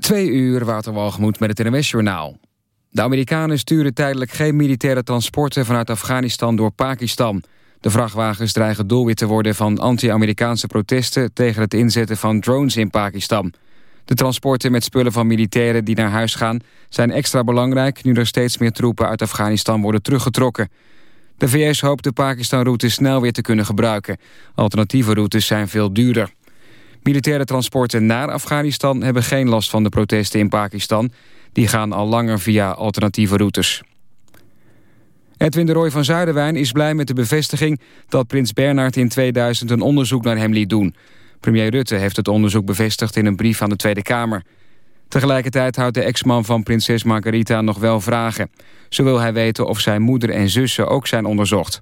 Twee uur Waterwalgemoed met het NWS-journaal. De Amerikanen sturen tijdelijk geen militaire transporten vanuit Afghanistan door Pakistan. De vrachtwagens dreigen doelwit te worden van anti-Amerikaanse protesten... tegen het inzetten van drones in Pakistan. De transporten met spullen van militairen die naar huis gaan... zijn extra belangrijk nu er steeds meer troepen uit Afghanistan worden teruggetrokken. De VS hoopt de Pakistan-route snel weer te kunnen gebruiken. Alternatieve routes zijn veel duurder. Militaire transporten naar Afghanistan hebben geen last van de protesten in Pakistan. Die gaan al langer via alternatieve routes. Edwin de Roy van Zuiderwijn is blij met de bevestiging... dat prins Bernhard in 2000 een onderzoek naar hem liet doen. Premier Rutte heeft het onderzoek bevestigd in een brief aan de Tweede Kamer. Tegelijkertijd houdt de ex-man van prinses Margarita nog wel vragen. Zo wil hij weten of zijn moeder en zussen ook zijn onderzocht.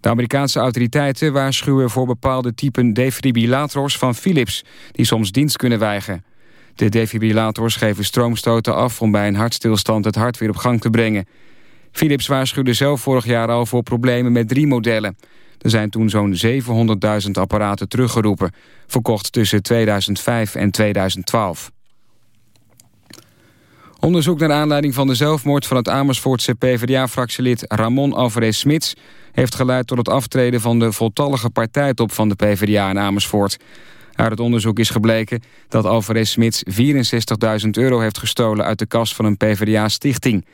De Amerikaanse autoriteiten waarschuwen voor bepaalde typen defibrillators van Philips... die soms dienst kunnen weigeren. De defibrillators geven stroomstoten af om bij een hartstilstand het hart weer op gang te brengen. Philips waarschuwde zelf vorig jaar al voor problemen met drie modellen. Er zijn toen zo'n 700.000 apparaten teruggeroepen, verkocht tussen 2005 en 2012. Onderzoek naar aanleiding van de zelfmoord van het Amersfoortse PvdA-fractielid Ramon Alvarez-Smits heeft geleid tot het aftreden van de voltallige partijtop van de PvdA in Amersfoort. Uit het onderzoek is gebleken dat Alvarez-Smits 64.000 euro heeft gestolen uit de kas van een PvdA-stichting.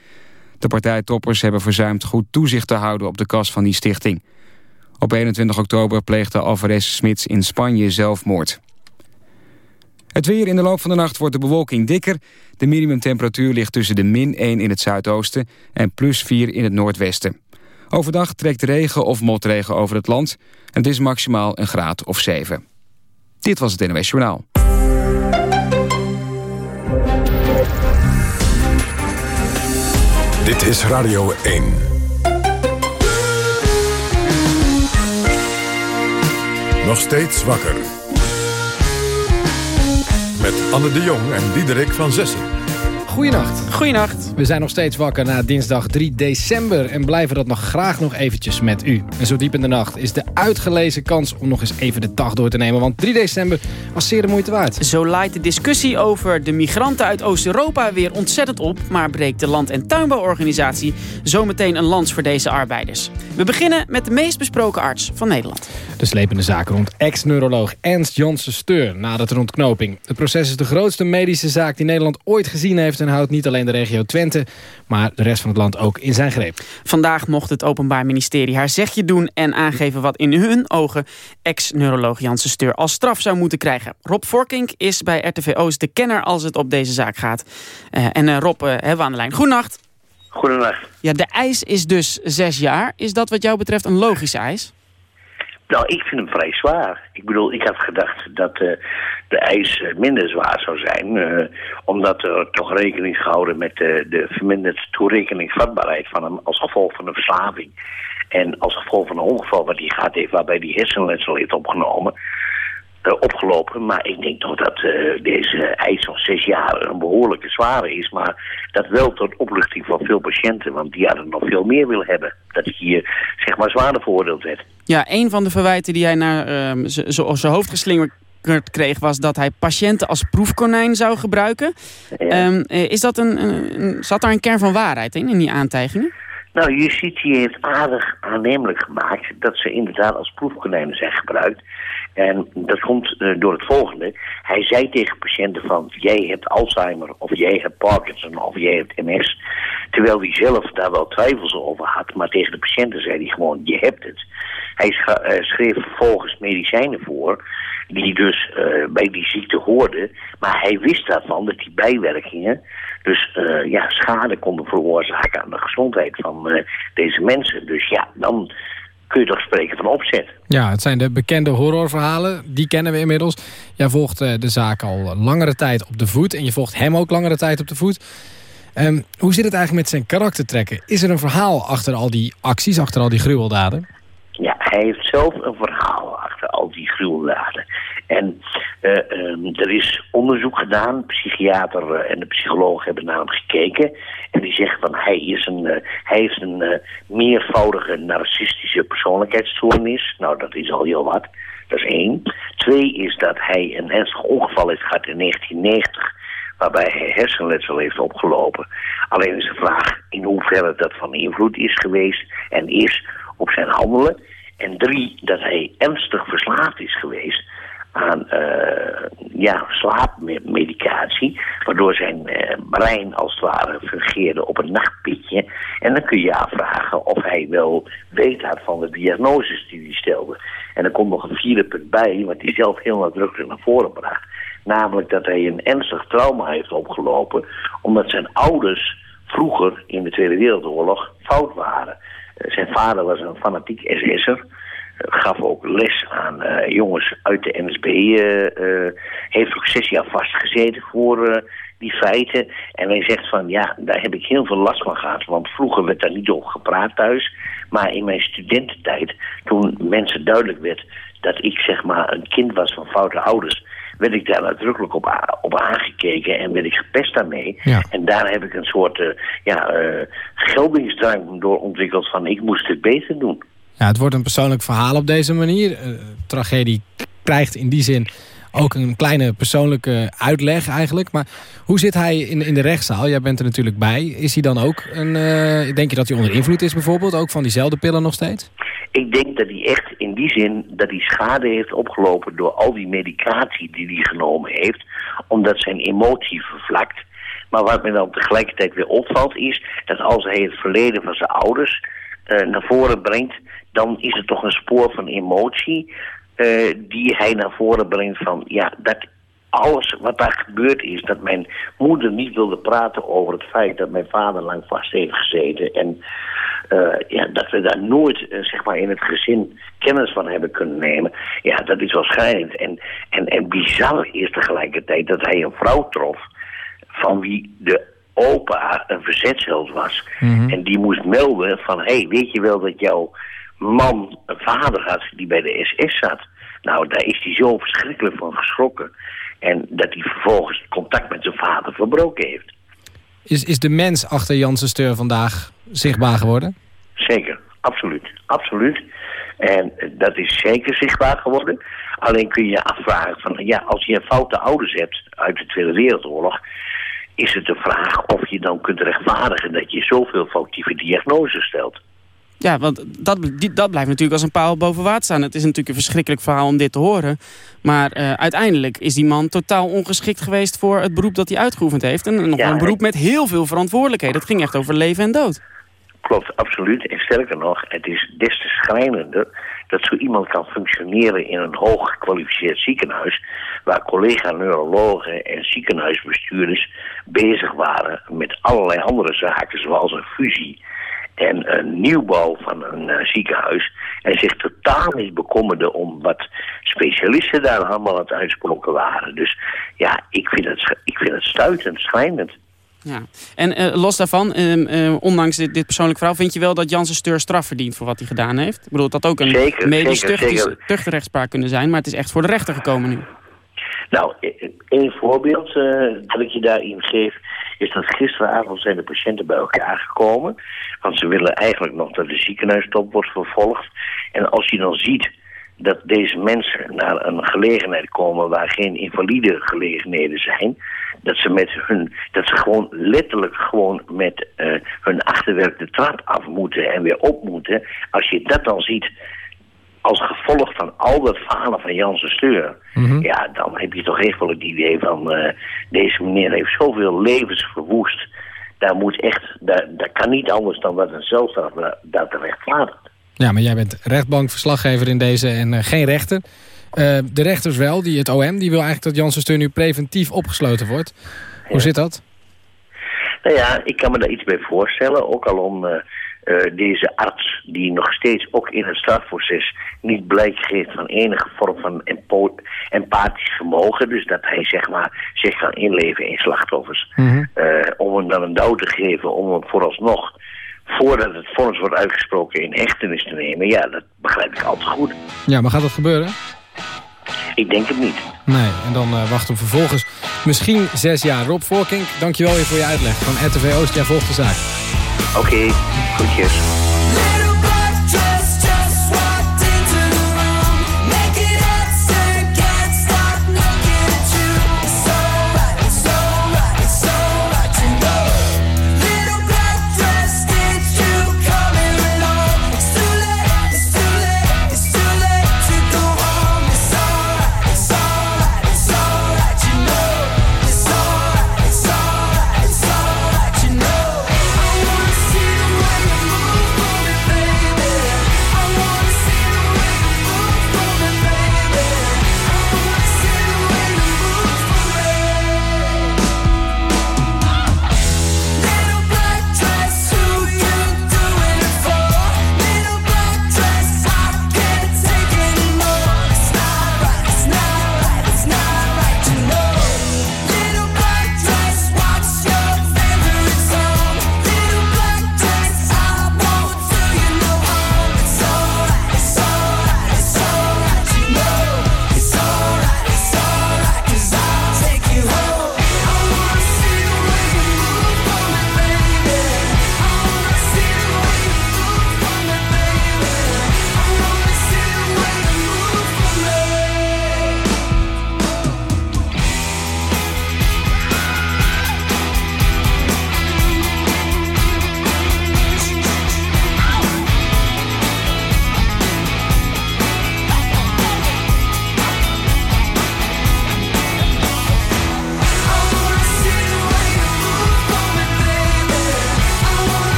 De partijtoppers hebben verzuimd goed toezicht te houden op de kas van die stichting. Op 21 oktober pleegde Alvarez-Smits in Spanje zelfmoord. Het weer in de loop van de nacht wordt de bewolking dikker. De minimumtemperatuur ligt tussen de min 1 in het zuidoosten en plus 4 in het noordwesten. Overdag trekt regen of motregen over het land. En het is maximaal een graad of 7. Dit was het NWS Journaal. Dit is Radio 1. Nog steeds wakker. Met Anne de Jong en Diederik van Zessen. Goedenacht. Goedenacht. We zijn nog steeds wakker na dinsdag 3 december... en blijven dat nog graag nog eventjes met u. En zo diep in de nacht is de uitgelezen kans om nog eens even de dag door te nemen... want 3 december was zeer de moeite waard. Zo laait de discussie over de migranten uit Oost-Europa weer ontzettend op... maar breekt de Land- en Tuinbouworganisatie zometeen een lans voor deze arbeiders. We beginnen met de meest besproken arts van Nederland. De slepende zaak rond ex-neuroloog Ernst Janssen Steur na de ontknoping. Het proces is de grootste medische zaak die Nederland ooit gezien heeft... en houdt niet alleen de regio Twente, maar de rest van het land ook in zijn greep. Vandaag mocht het Openbaar Ministerie haar zegje doen... en aangeven wat in hun ogen ex-neuroloog Janssen Steur als straf zou moeten krijgen. Rob Vorkink is bij RTV Oost de kenner als het op deze zaak gaat. Uh, en uh, Rob, uh, hebben we aan de lijn. Goedenacht. Goedenacht. Ja, de eis is dus zes jaar. Is dat wat jou betreft een logische eis? Nou, ik vind hem vrij zwaar. Ik bedoel, ik had gedacht dat uh, de eis minder zwaar zou zijn. Uh, omdat er toch rekening gehouden met de verminderd toerekeningsvatbaarheid van hem als gevolg van een verslaving. En als gevolg van een ongeval wat hij gehad heeft waarbij hij hersenletsel heeft opgenomen. Opgelopen, maar ik denk toch dat deze eis van zes jaar een behoorlijke zware is. Maar dat wel tot opluchting van veel patiënten, want die hadden nog veel meer willen hebben. Dat hier zeg maar zwaarder veroordeeld werd. Ja, een van de verwijten die hij naar uh, zijn hoofd geslingerd kreeg... was dat hij patiënten als proefkonijn zou gebruiken. Ja. Um, is dat een, een, zat daar een kern van waarheid in, in die aantijgingen? Nou, justitie heeft aardig aannemelijk gemaakt... dat ze inderdaad als proefkonijnen zijn gebruikt. En dat komt uh, door het volgende. Hij zei tegen patiënten van... jij hebt Alzheimer, of jij hebt Parkinson, of jij hebt MS... Terwijl hij zelf daar wel twijfels over had. Maar tegen de patiënten zei hij gewoon, je hebt het. Hij schreef vervolgens medicijnen voor die dus uh, bij die ziekte hoorden. Maar hij wist daarvan dat die bijwerkingen dus ja, schade konden veroorzaken aan de gezondheid van deze mensen. Dus ja, dan kun je toch spreken van opzet. Ja, het zijn de bekende horrorverhalen. Die kennen we inmiddels. Jij volgt de zaak al langere tijd op de voet. En je volgt hem ook langere tijd op de voet. Um, hoe zit het eigenlijk met zijn karaktertrekken? Is er een verhaal achter al die acties, achter al die gruweldaden? Hij heeft zelf een verhaal achter al die gruweldaden. En uh, um, er is onderzoek gedaan, de psychiater uh, en de psycholoog hebben naar hem gekeken. En die zeggen van hij, is een, uh, hij heeft een meervoudige narcistische persoonlijkheidsstoornis. Nou, dat is al heel wat. Dat is één. Twee is dat hij een ernstig ongeval heeft gehad in 1990 waarbij hij hersenletsel heeft opgelopen. Alleen is de vraag in hoeverre dat van invloed is geweest en is op zijn handelen. En drie, dat hij ernstig verslaafd is geweest aan uh, ja, slaapmedicatie, waardoor zijn uh, brein als het ware fungeerde op een nachtpitje. En dan kun je afvragen of hij wel weet had van de diagnoses die hij stelde. En er komt nog een vierde punt bij, wat hij zelf heel nadrukkelijk naar voren bracht. Namelijk dat hij een ernstig trauma heeft opgelopen, omdat zijn ouders vroeger in de Tweede Wereldoorlog fout waren. Uh, zijn vader was een fanatiek SS'er gaf ook les aan uh, jongens uit de NSB. Heeft ook zes jaar vastgezeten voor die feiten. En hij zegt van ja, daar heb ik heel veel last van gehad. Want vroeger werd daar niet over gepraat thuis. Maar in mijn studententijd, toen mensen duidelijk werd dat ik zeg maar een kind was van foute ouders werd ik daar nadrukkelijk op, op aangekeken en werd ik gepest daarmee. Ja. En daar heb ik een soort uh, ja, uh, geldingsdrang door ontwikkeld van ik moest het beter doen. Ja, het wordt een persoonlijk verhaal op deze manier. Uh, tragedie krijgt in die zin ook een kleine persoonlijke uitleg eigenlijk. Maar hoe zit hij in, in de rechtszaal? Jij bent er natuurlijk bij. Is hij dan ook een... Uh, denk je dat hij onder invloed is bijvoorbeeld? Ook van diezelfde pillen nog steeds? Ik denk dat hij echt in die zin dat hij schade heeft opgelopen door al die medicatie die hij genomen heeft. Omdat zijn emotie vervlakt. Maar wat me dan tegelijkertijd weer opvalt is dat als hij het verleden van zijn ouders uh, naar voren brengt, dan is het toch een spoor van emotie uh, die hij naar voren brengt van ja, dat alles wat daar gebeurd is, dat mijn moeder niet wilde praten over het feit dat mijn vader lang vast heeft gezeten en uh, ja, dat we daar nooit uh, zeg maar in het gezin kennis van hebben kunnen nemen. Ja, dat is wel schrijnend. En, en, en bizar is tegelijkertijd dat hij een vrouw trof van wie de opa een verzetsheld was. Mhm. Mm -hmm. En die moest melden van, hé, hey, weet je wel dat jouw man een vader had die bij de SS zat? Nou, daar is hij zo verschrikkelijk van geschrokken. En dat hij vervolgens contact met zijn vader verbroken heeft. Is, is de mens achter Janssen Steur vandaag zichtbaar geworden? Zeker, absoluut. Absoluut. En dat is zeker zichtbaar geworden. Alleen kun je je afvragen van, ja, als je foute ouders hebt uit de Tweede Wereldoorlog, is het de vraag of je dan kunt rechtvaardigen dat je zoveel foutieve diagnoses stelt. Ja, want dat, die, dat blijft natuurlijk als een paal boven water staan. Het is natuurlijk een verschrikkelijk verhaal om dit te horen. Maar uh, uiteindelijk is die man totaal ongeschikt geweest voor het beroep dat hij uitgeoefend heeft. En nog ja, een beroep met heel veel verantwoordelijkheden. Het ging echt over leven en dood. Klopt, absoluut. En sterker nog, het is des te schrijnender dat zo iemand kan functioneren in een hoog gekwalificeerd ziekenhuis, waar collega-neurologen en ziekenhuisbestuurders bezig waren met allerlei andere zaken, zoals een fusie en een nieuwbouw van een uh, ziekenhuis. En zich totaal niet bekommerden om wat specialisten daar allemaal aan het uitsproken waren. Dus ja, ik vind het, ik vind het stuitend, schrijnend. Ja. En uh, los daarvan, uh, ondanks dit, dit persoonlijk verhaal... vind je wel dat Janssen Steur straf verdient voor wat hij gedaan heeft? Ik bedoel, dat ook een medisch tuchtrechtspraak kunnen zijn... maar het is echt voor de rechter gekomen nu. Nou, één voorbeeld dat ik je daarin geef... is dat gisteravond zijn de patiënten bij elkaar gekomen. Want ze willen eigenlijk nog dat de ziekenhuistop wordt vervolgd. En als je dan ziet dat deze mensen naar een gelegenheid komen... waar geen invalide gelegenheden zijn... dat ze met hun, dat ze gewoon letterlijk gewoon met uh, hun achterwerk de trap af moeten en weer op moeten. Als je dat dan ziet als gevolg van al dat falen van Janssen Steur... Mm -hmm. ja, dan heb je toch echt wel het idee van... Uh, deze meneer heeft zoveel levens verwoest. Daar moet echt, daar, daar kan niet anders dan dat een zelfstraf dat rechtvaardigt. Ja, maar jij bent rechtbankverslaggever in deze en uh, geen rechter. Uh, de rechters wel, die, het OM, die wil eigenlijk dat Janssen Steur nu preventief opgesloten wordt. Hoe zit dat? Nou ja, ik kan me daar iets bij voorstellen. Ook al om... Uh, deze arts, die nog steeds ook in het strafproces niet blijk geeft van enige vorm van empathisch vermogen. Dus dat hij zeg maar zich kan inleven in slachtoffers. Mm -hmm. uh, om hem dan een douw te geven, om hem vooralsnog, voordat het vonnis wordt uitgesproken, in hechtenis te nemen. Ja, dat begrijp ik altijd goed. Ja, maar gaat dat gebeuren? Ik denk het niet. Nee, en dan uh, wacht hem vervolgens misschien zes jaar. Rob Voorkink, dankjewel weer voor je uitleg. Van RTV Oost, jij volgt de zaak. Oké, okay, goedjes.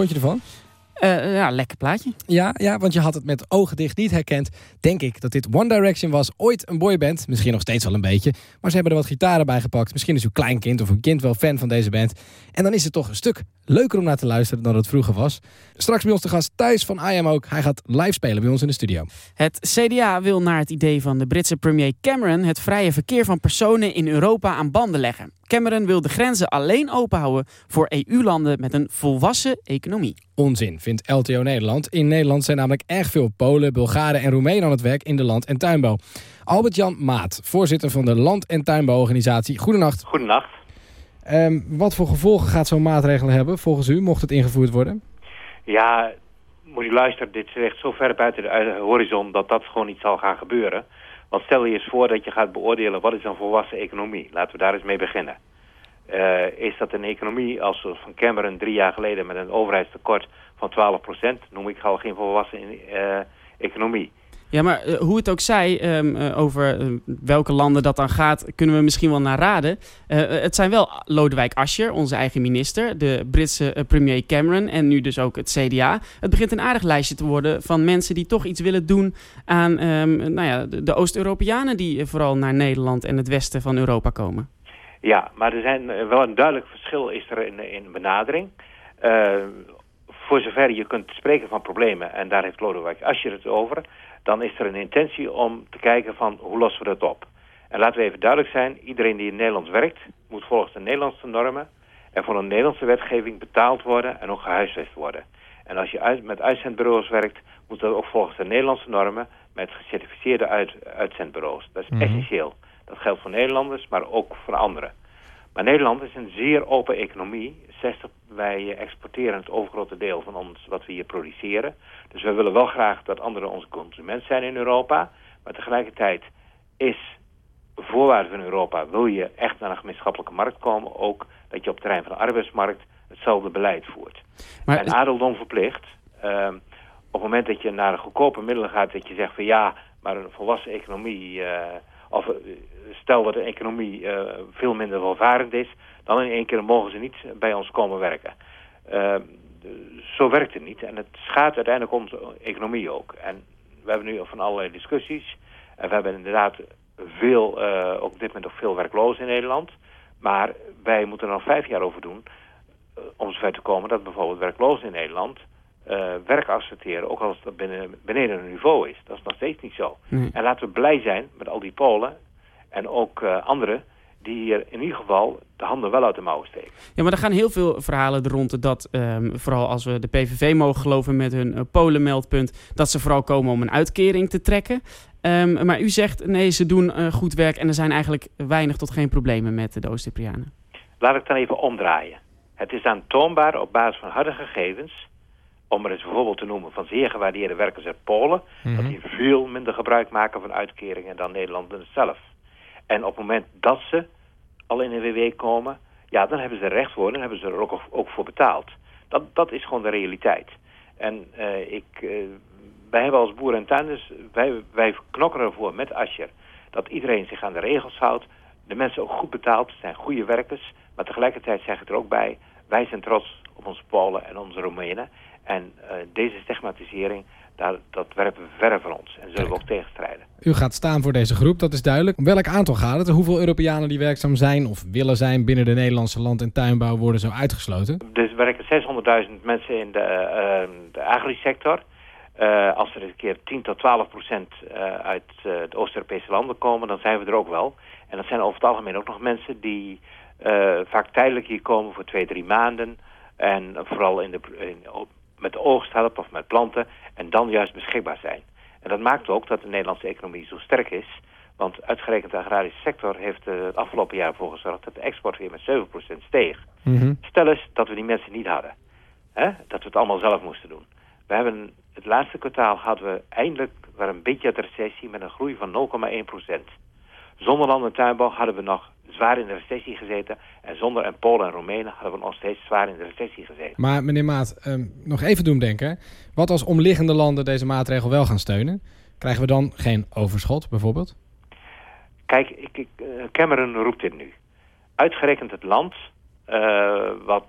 Vond je ervan? eh, ja lekker plaatje. Ja, ja, want je had het met ogen dicht niet herkend. Denk ik dat dit One Direction was. Ooit een boyband. Misschien nog steeds wel een beetje. Maar ze hebben er wat gitaren bij gepakt. Misschien is uw kleinkind of uw kind wel fan van deze band. En dan is het toch een stuk leuker om naar te luisteren dan het vroeger was. Straks bij ons de gast Thijs van I Am ook. Hij gaat live spelen bij ons in de studio. Het CDA wil naar het idee van de Britse premier Cameron het vrije verkeer van personen in Europa aan banden leggen. Cameron wil de grenzen alleen openhouden voor EU-landen met een volwassen economie. Onzin, vindt LTO Nederland. In Nederland zijn namelijk erg veel Polen, Bulgaren en Roemenen aan het werk in de land- en tuinbouw. Albert-Jan Maat, voorzitter van de Land- en Tuinbouworganisatie. Goedenacht. Goedenacht. Ehm, wat voor gevolgen gaat zo'n maatregel hebben volgens u, mocht het ingevoerd worden? Ja, moet u luisteren, dit is echt zo ver buiten de uit- horizon dat dat gewoon niet zal gaan gebeuren. Want stel je eens voor dat je gaat beoordelen wat is een volwassen economie. Laten we daar eens mee beginnen. Eh, is dat een economie als van Cameron drie jaar geleden met een overheidstekort van 12%, noem ik al geen volwassen eh, economie. Ja, maar eh, hoe het ook zij, ehm, eh, over eh, welke landen dat dan gaat, kunnen we misschien wel naar raden. Eh, het zijn wel Lodewijk Asscher, onze eigen minister, de Britse premier Cameron en nu dus ook het CDA. Het begint een aardig lijstje te worden van mensen die toch iets willen doen aan ehm, nou ja, de, Oost-Europeanen die vooral naar Nederland en het westen van Europa komen. Ja, maar er zijn wel een duidelijk verschil is er in, in benadering. Voor zover je kunt spreken van problemen, en daar heeft Lodewijk Asscher het over, dan is er een intentie om te kijken van hoe lossen we dat op. En laten we even duidelijk zijn, iedereen die in Nederland werkt, moet volgens de Nederlandse normen en voor een Nederlandse wetgeving betaald worden en ook gehuisvest worden. En als je uit, met uitzendbureaus werkt, moet dat ook volgens de Nederlandse normen met gecertificeerde uit, uitzendbureaus. Dat is Mhm. essentieel. Dat geldt voor Nederlanders, maar ook voor anderen. Maar Nederland is een zeer open economie. 60, wij exporteren het overgrote deel van ons wat we hier produceren. Dus we willen wel graag dat anderen onze consument zijn in Europa. Maar tegelijkertijd is voorwaarde van Europa, wil je echt naar een gemeenschappelijke markt komen, ook dat je op het terrein van de arbeidsmarkt hetzelfde beleid voert. Maar en adeldom verplicht. ehm, op het moment dat je naar goedkope middelen gaat, dat je zegt van ja, maar een volwassen economie, eh, of eh, stel dat een economie eh, veel minder welvarend is, dan in één keer mogen ze niet bij ons komen werken. Ehm, zo werkt het niet. En het schaadt uiteindelijk onze economie ook. En we hebben nu van allerlei discussies. En we hebben inderdaad veel, eh, op dit moment ook veel werklozen in Nederland. Maar wij moeten er nog vijf jaar over doen om zover te komen dat bijvoorbeeld werklozen in Nederland eh, werk accepteren, ook als dat binnen, beneden een niveau is. Dat is nog steeds niet zo. Nee. En laten we blij zijn met al die Polen en ook eh, anderen die hier in ieder geval de handen wel uit de mouwen steken. Ja, maar er gaan heel veel verhalen er rond dat, ehm, vooral als we de PVV mogen geloven met hun uh, Polenmeldpunt, dat ze vooral komen om een uitkering te trekken. Ehm, maar u zegt, nee, ze doen uh, goed werk en er zijn eigenlijk weinig tot geen problemen met de Oost-Cyprianen. Laat ik dan even omdraaien. Het is aantoonbaar op basis van harde gegevens, om er eens bijvoorbeeld te noemen van zeer gewaardeerde werkers uit Polen, Mhm. dat die veel minder gebruik maken van uitkeringen dan Nederlanders zelf. En op het moment dat ze al in een WW komen, ja, dan hebben ze recht voor en hebben ze er ook, ook voor betaald. Dat, dat is gewoon de realiteit. En uh, ik, uh, wij hebben als boeren en tuinders, wij, wij knokken ervoor met Ascher dat iedereen zich aan de regels houdt. De mensen ook goed betaald, zijn goede werkers. Maar tegelijkertijd zeg ik er ook bij, wij zijn trots op onze Polen en onze Roemenen. En uh, deze stigmatisering, daar, dat werpen we verre van ons. En zullen we ook tegenstrijden. U gaat staan voor deze groep, dat is duidelijk. Om welk aantal gaat het? Hoeveel Europeanen die werkzaam zijn of willen zijn binnen de Nederlandse land- en tuinbouw worden zo uitgesloten? Dus er werken 600.000 mensen in de, uh, de agrisector. Uh, als er een keer 10 tot 12 procent uh, uit de Oost-Europese landen komen, dan zijn we er ook wel. En dat zijn over het algemeen ook nog mensen die vaak tijdelijk hier komen voor twee, drie maanden. En vooral in de, in, met de oogst helpen of met planten. En dan juist beschikbaar zijn. En dat maakt ook dat de Nederlandse economie zo sterk is. Want uitgerekend de agrarische sector heeft het afgelopen jaar ervoor gezorgd dat de export weer met 7% steeg. Mm -hmm. Stel eens dat we die mensen niet hadden. Hè? Dat we het allemaal zelf moesten doen. We hebben het laatste kwartaal hadden we eindelijk weer een beetje de recessie met een groei van 0,1%. Zonder land- en tuinbouw hadden we nog zwaar in de recessie gezeten. En zonder en Polen en Roemenen hadden we nog steeds zwaar in de recessie gezeten. Maar meneer Maat, um, nog even doen denken. Wat als omliggende landen deze maatregel wel gaan steunen? Krijgen we dan geen overschot bijvoorbeeld? Kijk, ik, ik, uh, Cameron roept dit nu. Uitgerekend het land wat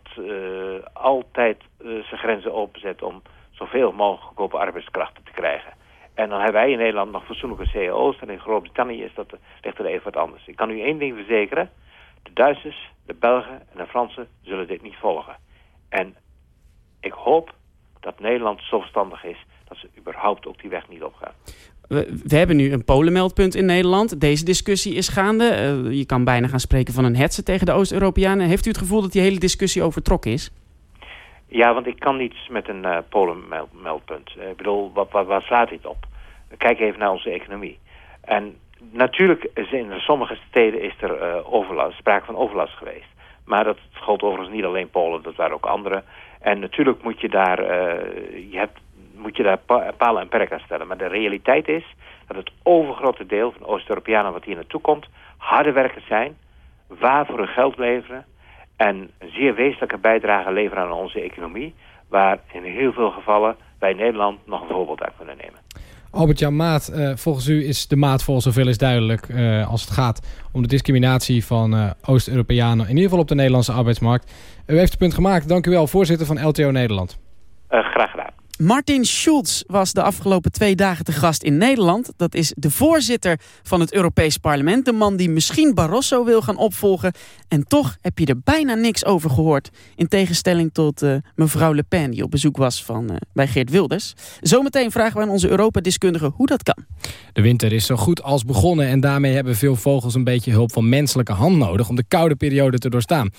altijd zijn grenzen openzet om zoveel mogelijk goedkope arbeidskrachten te krijgen. En dan hebben wij in Nederland nog fatsoenlijke CEO's. En in Groot-Brittannië is dat, ligt er even wat anders. Ik kan u één ding verzekeren. De Duitsers, de Belgen en de Fransen zullen dit niet volgen. En ik hoop dat Nederland zo verstandig is dat ze überhaupt ook die weg niet opgaan. We, we hebben nu een polenmeldpunt in Nederland. Deze discussie is gaande. Uh, je kan bijna gaan spreken van een hetze tegen de Oost-Europeanen. Heeft u het gevoel dat die hele discussie overtrokken is? Ja, want ik kan niets met een uh, polenmeldpunt. Ik bedoel, wat, wat, wat slaat dit op? Kijk even naar onze economie. En natuurlijk is in sommige steden is er uh, overlast, sprake van overlast geweest. Maar dat gold overigens niet alleen Polen, dat waren ook andere. En natuurlijk moet je daar, uh, je hebt, moet je daar palen en perken aan stellen. Maar de realiteit is dat het overgrote deel van Oost-Europeanen wat hier naartoe komt... harde werkers zijn, waar voor hun geld leveren... en een zeer wezenlijke bijdrage leveren aan onze economie... waar in heel veel gevallen wij Nederland nog een voorbeeld uit kunnen nemen. Albert-Jan Maat, uh, volgens u is de maat vol zoveel is duidelijk uh, als het gaat om de discriminatie van uh, Oost-Europeanen, in ieder geval op de Nederlandse arbeidsmarkt. U heeft het punt gemaakt. Dank u wel, voorzitter van LTO Nederland. graag gedaan. Martin Schulz was de afgelopen twee dagen te gast in Nederland. Dat is de voorzitter van het Europees Parlement. De man die misschien Barroso wil gaan opvolgen. En toch heb je er bijna niks over gehoord. In tegenstelling tot uh, mevrouw Le Pen die op bezoek was van, uh, bij Geert Wilders. Zometeen vragen we aan onze Europa-deskundige hoe dat kan. De winter is zo goed als begonnen. En daarmee hebben veel vogels een beetje hulp van menselijke hand nodig... om de koude periode te doorstaan.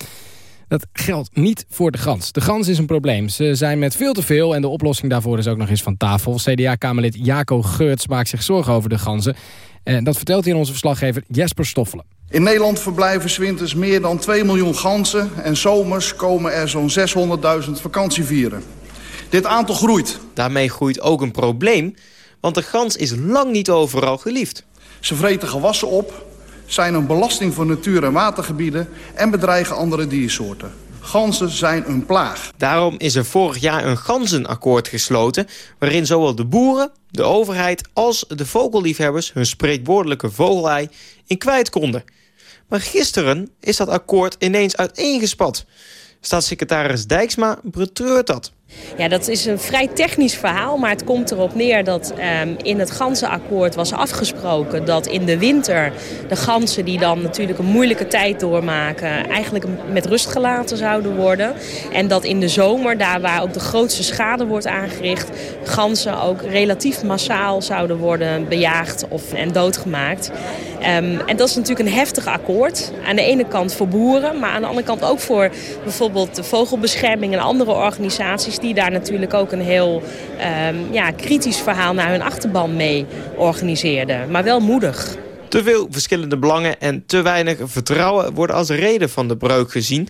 Dat geldt niet voor de gans. De gans is een probleem. Ze zijn met veel te veel en de oplossing daarvoor is ook nog eens van tafel. CDA-kamerlid Jaco Geurts maakt zich zorgen over de ganzen. En dat vertelt hij aan onze verslaggever Jesper Stoffelen. In Nederland verblijven winters meer dan 2 miljoen ganzen... en zomers komen er zo'n 600.000 vakantievieren. Dit aantal groeit. Daarmee groeit ook een probleem, want de gans is lang niet overal geliefd. Ze vreten gewassen op, zijn een belasting voor natuur- en watergebieden... en bedreigen andere diersoorten. Ganzen zijn een plaag. Daarom is er vorig jaar een ganzenakkoord gesloten... waarin zowel de boeren, de overheid als de vogelliefhebbers... hun spreekwoordelijke vogelei in kwijt konden. Maar gisteren is dat akkoord ineens uiteengespat. Staatssecretaris Dijksma betreurt dat. Ja, dat is een vrij technisch verhaal, maar het komt erop neer dat um, in het ganzenakkoord was afgesproken dat in de winter de ganzen die dan natuurlijk een moeilijke tijd doormaken eigenlijk met rust gelaten zouden worden. En dat in de zomer, daar waar ook de grootste schade wordt aangericht, ganzen ook relatief massaal zouden worden bejaagd of, en doodgemaakt. Um, en dat is natuurlijk een heftig akkoord. Aan de ene kant voor boeren, maar aan de andere kant ook voor bijvoorbeeld de vogelbescherming en andere organisaties die daar natuurlijk ook een heel um, ja, kritisch verhaal naar hun achterban mee organiseerden. Maar wel moedig. Te veel verschillende belangen en te weinig vertrouwen worden als reden van de breuk gezien.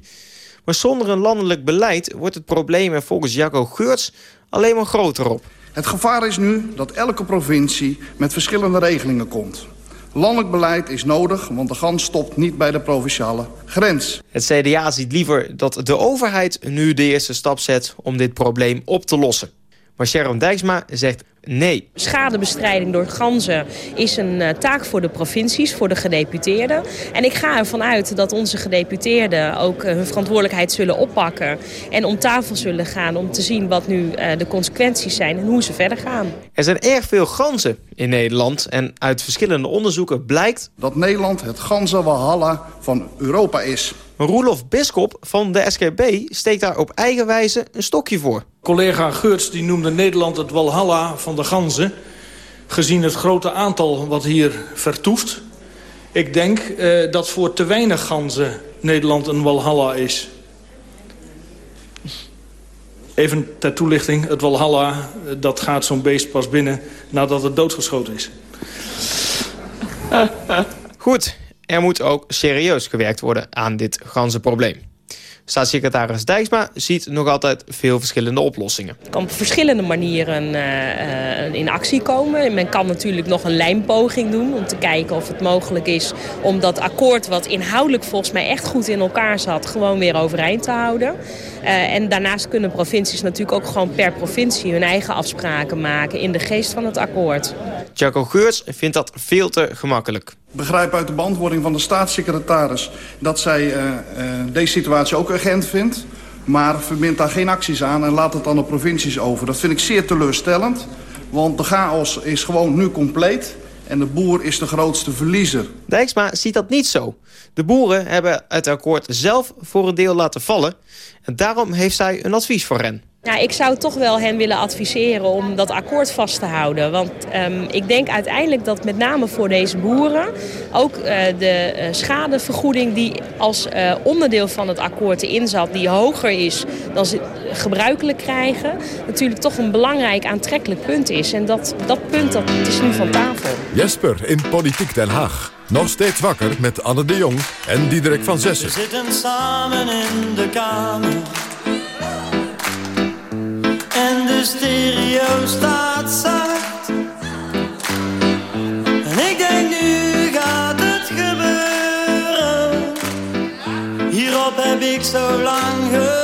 Maar zonder een landelijk beleid wordt het probleem er volgens Jacco Geurts alleen maar groter op. Het gevaar is nu dat elke provincie met verschillende regelingen komt. Landelijk beleid is nodig, want de gans stopt niet bij de provinciale grens. Het CDA ziet liever dat de overheid nu de eerste stap zet om dit probleem op te lossen. Maar Sharon Dijksma zegt nee. Schadebestrijding door ganzen is een uh, taak voor de provincies, voor de gedeputeerden. En ik ga ervan uit dat onze gedeputeerden ook uh, hun verantwoordelijkheid zullen oppakken... en om tafel zullen gaan om te zien wat nu uh, de consequenties zijn en hoe ze verder gaan. Er zijn erg veel ganzen in Nederland en uit verschillende onderzoeken blijkt... dat Nederland het ganzenwalhalla van Europa is. Roelof Biskop van de SKB steekt daar op eigen wijze een stokje voor. Collega Geurts die noemde Nederland het walhalla van de ganzen... gezien het grote aantal wat hier vertoeft. Ik denk uh, dat voor te weinig ganzen Nederland een walhalla is. Even ter toelichting, het walhalla dat gaat zo'n beest pas binnen nadat het doodgeschoten is. Goed, er moet ook serieus gewerkt worden aan dit ganzenprobleem. Staatssecretaris Dijksma ziet nog altijd veel verschillende oplossingen. Het kan op verschillende manieren uh, uh, in actie komen. Men kan natuurlijk nog een lijnpoging doen om te kijken of het mogelijk is... om dat akkoord wat inhoudelijk volgens mij echt goed in elkaar zat... gewoon weer overeind te houden. Uh, en daarnaast kunnen provincies natuurlijk ook gewoon per provincie... hun eigen afspraken maken in de geest van het akkoord. Jaco Geurts vindt dat veel te gemakkelijk. Begrijp uit de beantwoording van de staatssecretaris... dat zij uh, uh, deze situatie ook urgent vindt. Maar verbindt daar geen acties aan en laat het aan de provincies over. Dat vind ik zeer teleurstellend. Want de chaos is gewoon nu compleet. En de boer is de grootste verliezer. Dijksma ziet dat niet zo. De boeren hebben het akkoord zelf voor een deel laten vallen. En daarom heeft zij een advies voor hen. Nou, ik zou toch wel hen willen adviseren om dat akkoord vast te houden. Want um, ik denk uiteindelijk dat met name voor deze boeren... ook uh, de uh, schadevergoeding die als uh, onderdeel van het akkoord erin zat... die hoger is dan ze gebruikelijk krijgen... natuurlijk toch een belangrijk aantrekkelijk punt is. En dat, dat punt dat is nu van tafel. Jesper in Politiek Den Haag. Nog steeds wakker met Anne de Jong en Diederik van Zessen. We zitten samen in de kamer de stereo staat zacht. En ik denk nu gaat het gebeuren. Hierop heb ik zo lang gewacht.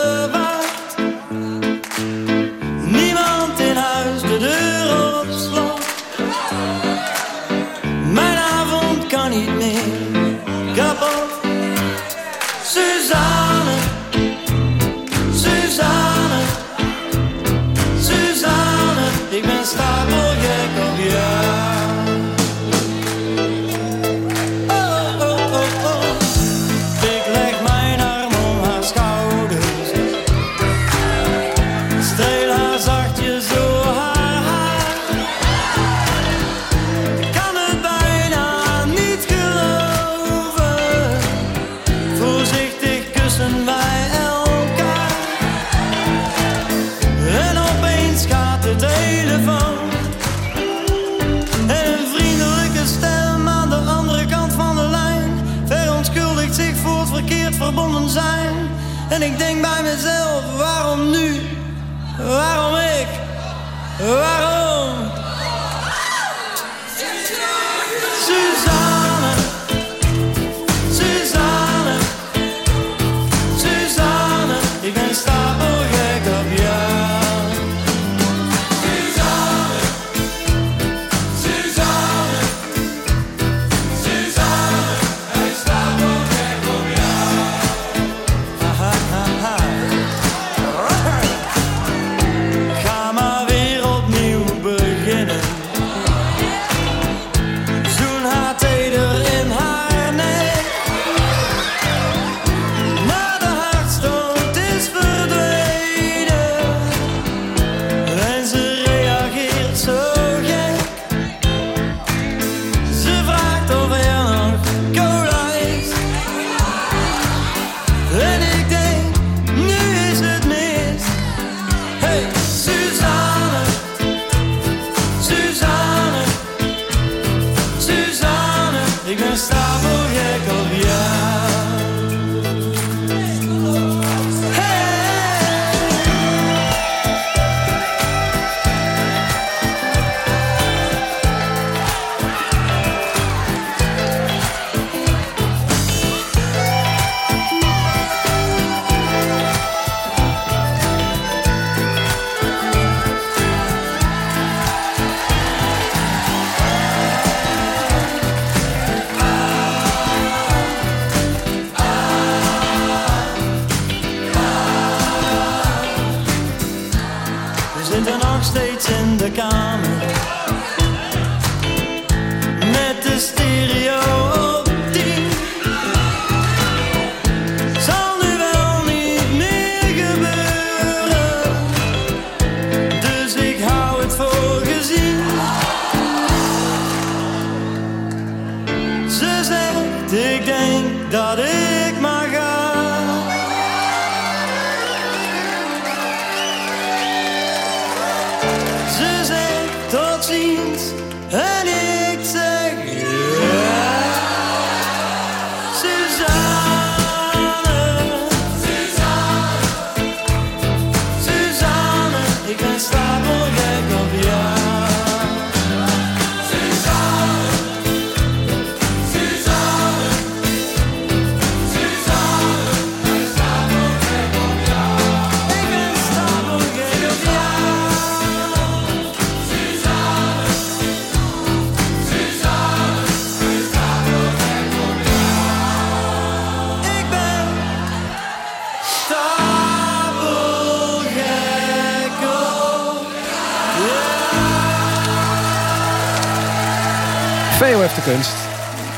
Kunst.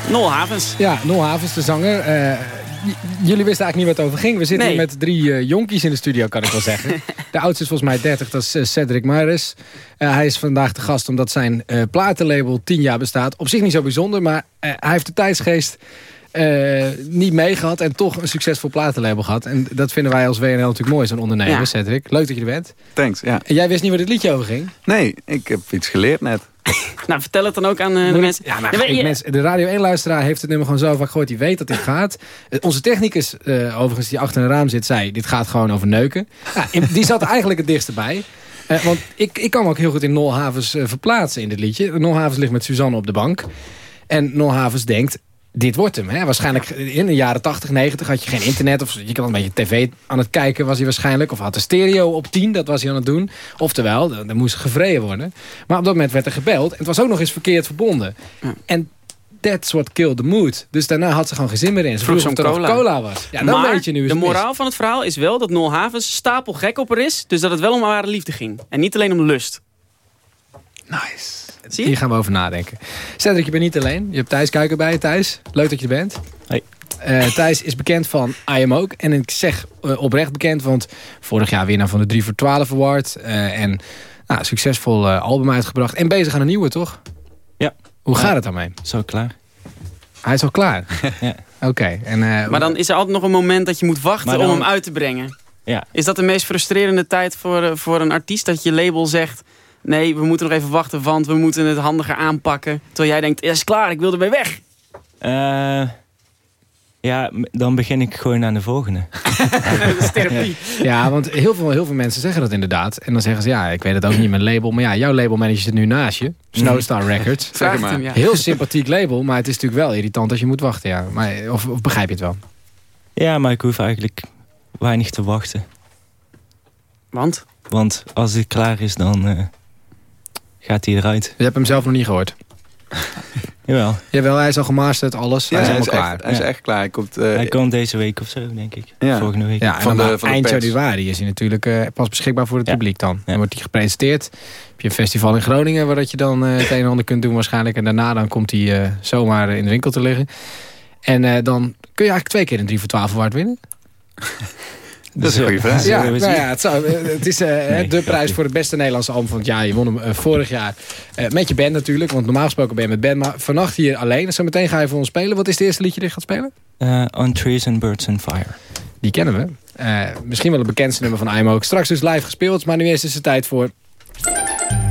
Nol Havens. Ja, Nol Havens, de zanger. Uh, jullie wisten eigenlijk niet wat het over ging. We zitten hier met drie uh, jonkies in de studio, kan ik wel zeggen. de oudste is volgens mij 30, dat is uh, Cedric Maris. hij is vandaag de gast omdat zijn platenlabel 10 jaar bestaat. Op zich niet zo bijzonder, maar hij heeft de tijdsgeest uh, niet meegehad en toch een succesvol platenlabel gehad. En dat vinden wij als WNL natuurlijk mooi, zo'n ondernemer, ja. Cedric. Leuk dat je er bent. Thanks, ja. En jij wist niet waar dit liedje over ging? Nee, ik heb iets geleerd net. nou, vertel het dan ook aan uh, de mensen. Ja, mensen, de Radio 1-luisteraar heeft het nummer gewoon zo vaak gehoord. Die weet dat dit gaat. Uh, onze technicus, uh, overigens, die achter een raam zit, zei... dit gaat gewoon over neuken. Ja, die zat eigenlijk het dichtst bij. want ik, ik kan me ook heel goed in Nolhavens verplaatsen in dit liedje. Nolhavens ligt met Suzanne op de bank. En Nolhavens denkt, dit wordt hem. Hè? Waarschijnlijk in de jaren 80, 90 had je geen internet. Of je kan een beetje tv aan het kijken was hij waarschijnlijk. Of had de stereo op 10, dat was hij aan het doen. Oftewel, er moest gevreden worden. Maar op dat moment werd er gebeld. En het was ook nog eens verkeerd verbonden. En that's what killed the mood. Dus daarna had ze gewoon geen zin meer in. Ze vroeg of cola. cola was. Ja, dan weet je nu de moraal van het verhaal is wel dat Nol Havens stapel gek op er is. Dus dat het wel om ware liefde ging. En niet alleen om lust. Nice. Hier gaan we over nadenken. Cedric, je bent niet alleen. Je hebt Thijs Kuiken bij je, Thijs. Leuk dat je er bent. Hey. Uh, Thijs is bekend van I Am Ook. En ik zeg uh, oprecht bekend, want vorig jaar winnaar van de 3 voor 12 Award. Uh, en nou, succesvol album uitgebracht. En bezig aan een nieuwe, toch? Ja. Hoe gaat het daarmee? Zo klaar. Hij is al klaar? ja. Oké. Okay. maar dan is er altijd nog een moment dat je moet wachten dan... om hem uit te brengen. Ja. Is dat de meest frustrerende tijd voor, voor een artiest? Dat je label zegt nee, we moeten nog even wachten, want we moeten het handiger aanpakken. Terwijl jij denkt, ja, is klaar, ik wil ermee weg. Uh, ja, dan begin ik gewoon aan de volgende. dat is therapie. Ja, want heel veel, heel veel mensen zeggen dat inderdaad. En dan zeggen ze, ja, ik weet het ook niet mijn label. Maar ja, jouw labelmanager zit nu naast je. Snowstar Records. Zeg maar. Hem, ja. Heel sympathiek label, maar het is natuurlijk wel irritant als je moet wachten. Ja. Maar, of, of begrijp je het wel? Ja, maar ik hoef eigenlijk weinig te wachten. Want? Want als het klaar is, dan... Uh, gaat hij eruit. Je hebt hem zelf nog niet gehoord? Jawel. Jawel, hij is al gemasterd, alles. Ja, hij is hij helemaal is klaar. Echt, hij is echt klaar. Hij komt, uh, hij komt deze week of zo, denk ik. Ja. Volgende week. Ja, van de, van eind januari is hij natuurlijk uh, pas beschikbaar voor het ja. publiek dan. Dan wordt hij gepresenteerd. Heb je een festival in Groningen waar dat je dan uh, het een en ander kunt doen waarschijnlijk. En daarna dan komt hij zomaar in de winkel te liggen. En dan kun je eigenlijk twee keer een 3 voor 12 waard winnen. Dat is een goede vraag. Ja, nou ja, het, zou, het is uh, nee, de prijs voor het beste Nederlandse album van het jaar. Je won hem uh, vorig jaar uh, met je band natuurlijk. Want normaal gesproken ben je met band. Maar vannacht hier alleen. Zo meteen ga je voor ons spelen. Wat is het eerste liedje dat je gaat spelen? On Trees and Birds and Fire. Die kennen we. misschien wel het bekendste nummer van IMO. Straks dus live gespeeld. Maar nu eerst is het tijd voor...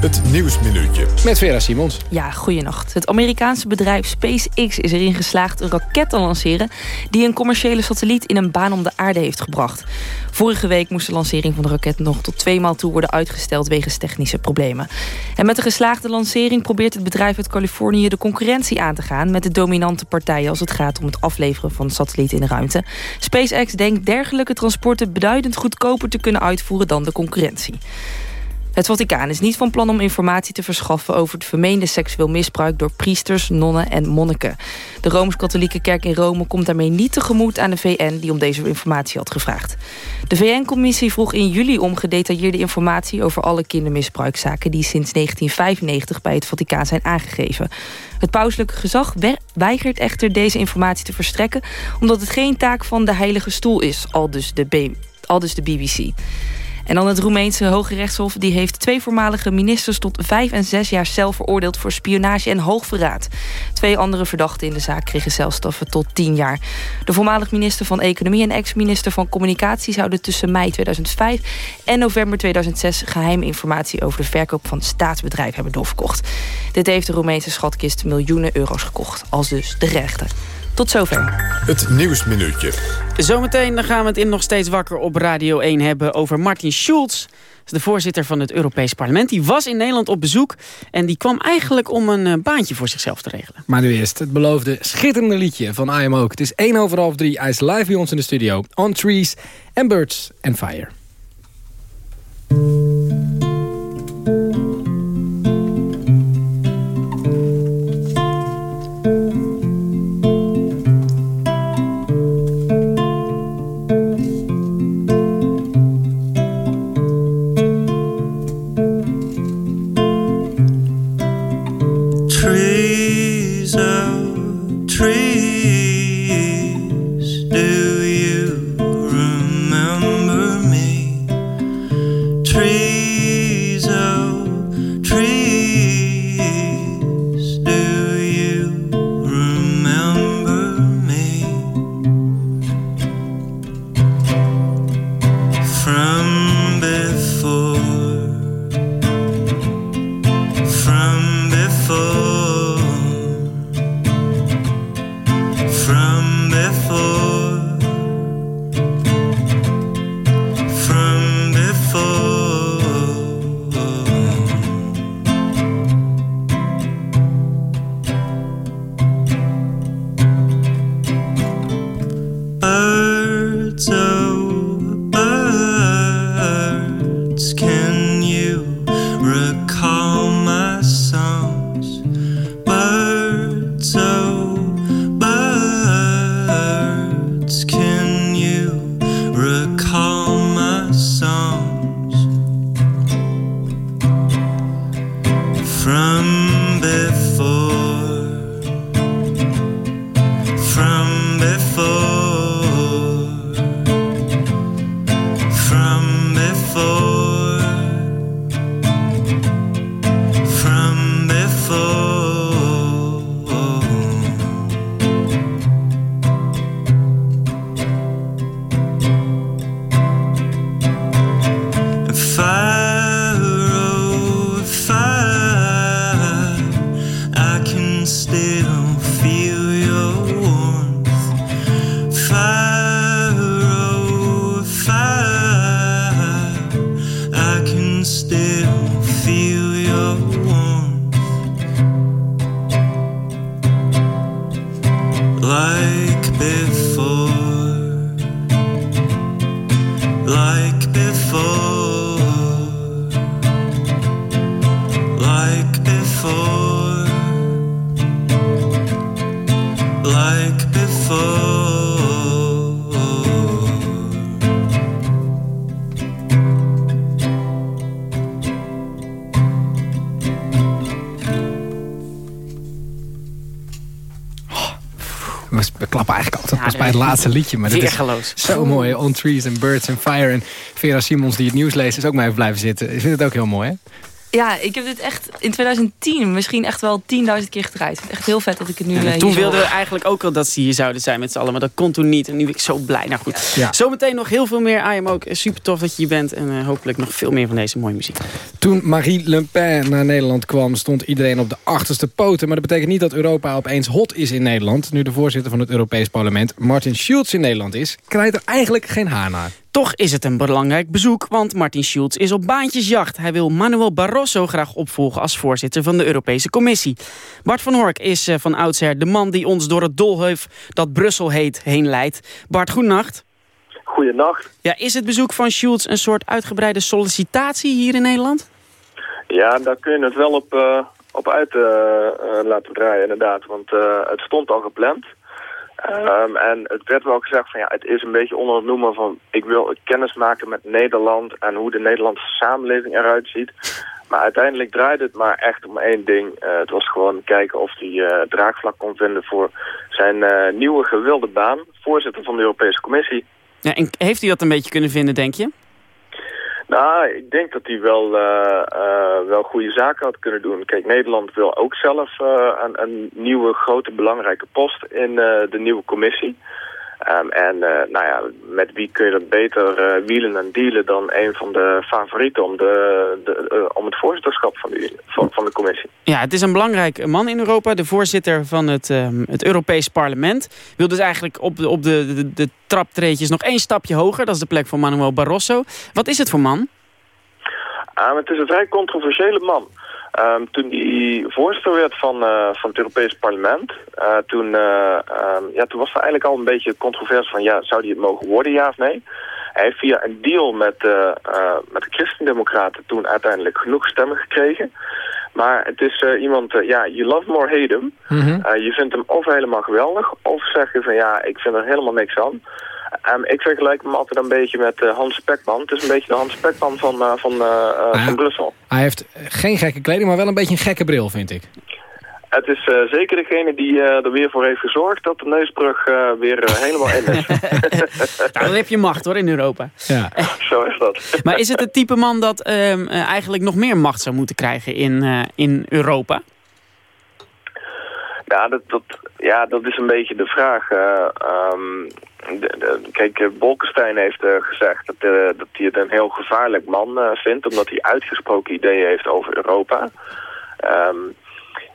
Het Nieuwsminuutje. Met Vera Simons. Ja, goeienacht. Het Amerikaanse bedrijf SpaceX is erin geslaagd een raket te lanceren... die een commerciële satelliet in een baan om de aarde heeft gebracht. Vorige week moest de lancering van de raket nog tot twee maal toe worden uitgesteld... wegens technische problemen. En met de geslaagde lancering probeert het bedrijf uit Californië... de concurrentie aan te gaan met de dominante partijen... als het gaat om het afleveren van satellieten in de ruimte. SpaceX denkt dergelijke transporten beduidend goedkoper te kunnen uitvoeren dan de concurrentie. Het Vaticaan is niet van plan om informatie te verschaffen... over het vermeende seksueel misbruik door priesters, nonnen en monniken. De Rooms-Katholieke Kerk in Rome komt daarmee niet tegemoet aan de VN... die om deze informatie had gevraagd. De VN-commissie vroeg in juli om gedetailleerde informatie... over alle kindermisbruikzaken die sinds 1995 bij het Vaticaan zijn aangegeven. Het pauselijke gezag weigert echter deze informatie te verstrekken... omdat het geen taak van de Heilige Stoel is, al dus de, al dus de BBC. En dan het Roemeense Hoge Rechtshof die heeft twee voormalige ministers tot vijf en zes jaar cel veroordeeld voor spionage en hoogverraad. Twee andere verdachten in de zaak kregen celstraffen tot tien jaar. De voormalig minister van Economie en ex-minister van Communicatie zouden tussen mei 2005 en november 2006 geheime informatie over de verkoop van staatsbedrijven hebben doorverkocht. Dit heeft de Roemeense schatkist miljoenen euro's gekocht, als dus de rechter. Tot zover. Het Nieuwsminuutje. Zometeen gaan we het in Nog Steeds Wakker op Radio 1 hebben over Martin Schulz. De voorzitter van het Europees Parlement. Die was in Nederland op bezoek. En die kwam eigenlijk om een eh, baantje voor zichzelf te regelen. Maar nu eerst het beloofde schitterende liedje van I Am Ook. Het is 1 over half 3. Hij is live bij ons in de studio. On Trees and Birds and Fire. Het dat- laatste liedje. Maar dit is zo mooi. On Trees and Birds and Fire. En Vera Simons die het nieuws leest is ook mij even blijven zitten. Ik vind het ook heel mooi hè? Ja, ik heb dit echt in 2010 misschien echt wel 10.000 keer gedraaid. Echt heel vet dat ik het nu En eh, toen wilden we eigenlijk ook al dat ze hier zouden zijn met z'n allen. Maar dat kon toen niet. En nu ben ik zo blij. Nou goed. Ja. Zometeen nog heel veel meer. I am ook super tof dat je hier bent. En eh, hopelijk nog veel meer van deze mooie muziek. Toen Marie Le Pen naar Nederland kwam, stond iedereen op de achterste poten. Maar dat betekent niet dat Europa opeens hot is in Nederland. Nu de voorzitter van het Europees Parlement, Martin Schulz, in Nederland is, krijgt er eigenlijk geen haar naar. Toch is het een belangrijk bezoek, want Martin Schulz is op baantjesjacht. Hij wil Manuel Barroso graag opvolgen als voorzitter van de Europese Commissie. Bart van Hork is eh, van oudsher de man die ons door het dolheuf dat Brussel heet heen leidt. Bart, goedenacht. Goedenacht. Ja, is het bezoek van Schulz een soort uitgebreide sollicitatie hier in Nederland? Ja, daar kun je het wel op, eh, op uit eh, laten draaien inderdaad. Want het stond al gepland. Ehm, en het werd wel gezegd van ja, het is een beetje onder het noemen van... ik wil kennis maken met Nederland en hoe de Nederlandse samenleving eruit ziet. Maar uiteindelijk draaide het maar echt om één ding. Eh, het was gewoon kijken of hij eh, draagvlak kon vinden voor zijn eh, nieuwe gewilde baan. Voorzitter van de Europese Commissie. Ja, en heeft hij dat een beetje kunnen vinden, denk je? Nou, ik denk dat hij wel, eh, eh, wel goede zaken had kunnen doen. Kijk, Nederland wil ook zelf eh, een, een nieuwe grote belangrijke post in de nieuwe commissie. Ehm, en eh, nou ja, met wie kun je dat beter eh, wielen en dealen dan een van de favorieten om, de, de, eh, om het voorzitterschap van, die, van, van de commissie. Ja, het is een belangrijk man in Europa. De voorzitter van het, ehm, het Europees Parlement. Wil dus eigenlijk op, de, op de, de, de traptreetjes nog één stapje hoger. Dat is de plek van Manuel Barroso. Wat is het voor man? Ah, het is een vrij controversiële man. Ehm, toen hij voorzitter werd van, eh, van het Europees Parlement, eh, toen, eh, ehm, ja, toen was er eigenlijk al een beetje controversie van, ja, zou hij het mogen worden, ja of nee? Hij heeft via een deal met, met de Christendemocraten toen uiteindelijk genoeg stemmen gekregen. Maar het is iemand, ja, you love more, hate him. Eh, je vindt hem of helemaal geweldig, of zeg je van, ja, ik vind er helemaal niks aan. Ehm, ik vergelijk hem altijd een beetje met eh, Hans Spekman. Het is een beetje de Hans Spekman van, eh, van, eh, van Brussel. Hij heeft geen gekke kleding, maar wel een beetje een gekke bril, vind ik. Het is eh, zeker degene die eh, er weer voor heeft gezorgd dat de neusbrug eh, weer helemaal in is. Nou, dan heb je macht hoor in Europa. Ja. Zo is dat. Maar is het het type man dat ehm, eh, eigenlijk nog meer macht zou moeten krijgen in, eh, in Europa? Ja, dat, dat, ja, dat is een beetje de vraag. eh, ehm, de- de- kijk, eh, Bolkestein heeft eh, gezegd dat, eh, dat hij het een heel gevaarlijk man vindt... omdat hij uitgesproken ideeën heeft over Europa. Ehm,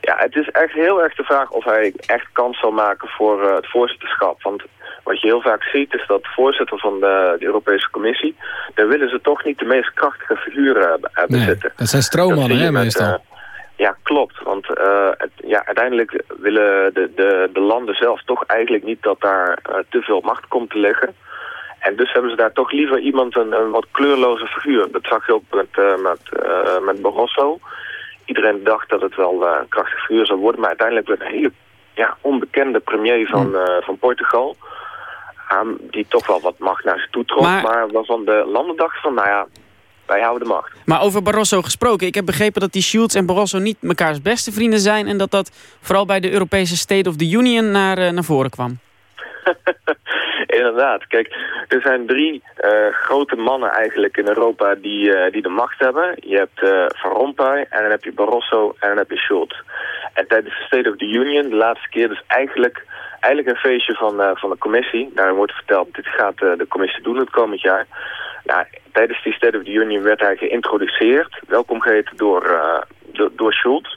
ja, het is echt heel erg de vraag of hij echt kans zal maken voor het voorzitterschap. Want wat je heel vaak ziet is dat de voorzitter van de, de Europese Commissie... daar willen ze toch niet de meest krachtige figuren hebben, Nee, zitten. dat zijn stroommannen, hè, meestal. Ja, klopt. Want eh, het, ja, uiteindelijk willen de, de, de landen zelf toch eigenlijk niet dat daar eh, te veel macht komt te liggen. En dus hebben ze daar toch liever iemand, een, een wat kleurloze figuur. Dat zag je ook met, eh, met, met Barroso. Iedereen dacht dat het wel een krachtig figuur zou worden. Maar uiteindelijk werd een hele ja, onbekende premier van, eh, van Portugal. Die toch wel wat macht naar zich toe trok. Maar- Maar waarvan de landen dachten van, nou ja, wij houden de macht. Maar over Barroso gesproken, ik heb begrepen dat die Schulz en Barroso niet mekaars beste vrienden zijn... en dat dat vooral bij de Europese State of the Union naar, uh, naar voren kwam. Inderdaad. Kijk, er zijn drie uh, grote mannen eigenlijk in Europa die, uh, die de macht hebben. Je hebt uh, Van Rompuy en dan heb je Barroso en dan heb je Schulz. En tijdens de State of the Union, de laatste keer, dus eigenlijk, eigenlijk een feestje van, van de commissie. Daar wordt verteld, dit gaat de commissie doen het komend jaar. Nou, tijdens die State of the Union werd hij geïntroduceerd, welkom geheten door, door, door Schulz.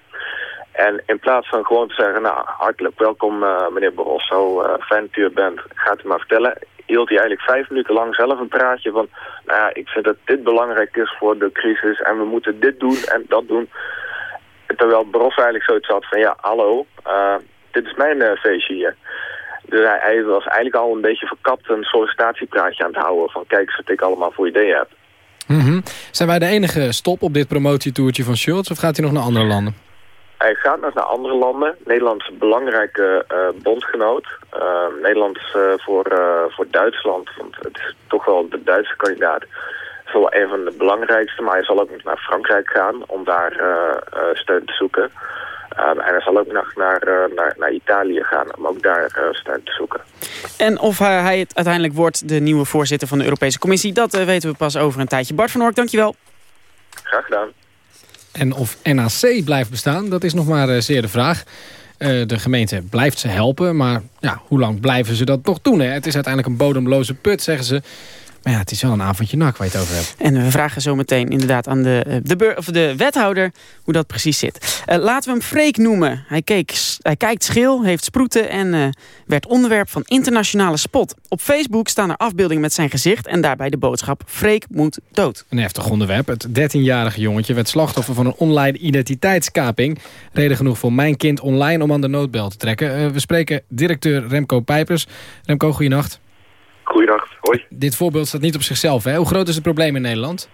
En in plaats van gewoon te zeggen, nou, hartelijk welkom uh, meneer Barroso, uh, fijn dat u er bent, gaat u maar vertellen. Hield hij eigenlijk vijf minuten lang zelf een praatje van, nou ja, ik vind dat dit belangrijk is voor de crisis en we moeten dit doen en dat doen. Terwijl Barroso eigenlijk zoiets had van, ja, hallo, uh, dit is mijn feestje hier. Dus hij, hij, was eigenlijk al een beetje verkapt een sollicitatiepraatje aan het houden van, kijk wat ik allemaal voor ideeën heb. Mm -hmm. Zijn wij de enige stop op dit promotietoertje van Schultz of gaat hij nog naar andere landen? Hij gaat nog naar andere landen. Nederland is een belangrijke uh, bondgenoot. Uh, Nederland is uh, voor, voor Duitsland, want het is toch wel de Duitse kandidaat, is wel een van de belangrijkste. Maar hij zal ook nog naar Frankrijk gaan om daar steun te zoeken. Um, en hij zal ook nog naar, naar, naar Italië gaan om ook daar steun te zoeken. En of hij het uiteindelijk wordt, de nieuwe voorzitter van de Europese Commissie, dat weten we pas over een tijdje. Bart van Ork, dankjewel. Graag gedaan. En of NAC blijft bestaan, dat is nog maar uh, zeer de vraag. Uh, de gemeente blijft ze helpen, maar ja, hoe lang blijven ze dat nog doen? Hè? Het is uiteindelijk een bodemloze put, zeggen ze. Maar ja, het is wel een avondje nak waar je het over hebt. En we vragen zo meteen inderdaad aan de, de, of de wethouder hoe dat precies zit. Uh, laten we hem Freek noemen. Hij, keek, hij kijkt schil, heeft sproeten en uh, werd onderwerp van internationale spot. Op Facebook staan er afbeeldingen met zijn gezicht en daarbij de boodschap Freek moet dood. Een heftig onderwerp. Het 13-jarige jongetje werd slachtoffer van een online identiteitskaping. Reden genoeg voor mijn kind online om aan de noodbel te trekken. Uh, we spreken directeur Remco Pijpers. Remco, goeienacht. Goeiedag, hoi. Dit voorbeeld staat niet op zichzelf, hè? Hoe groot is het probleem in Nederland?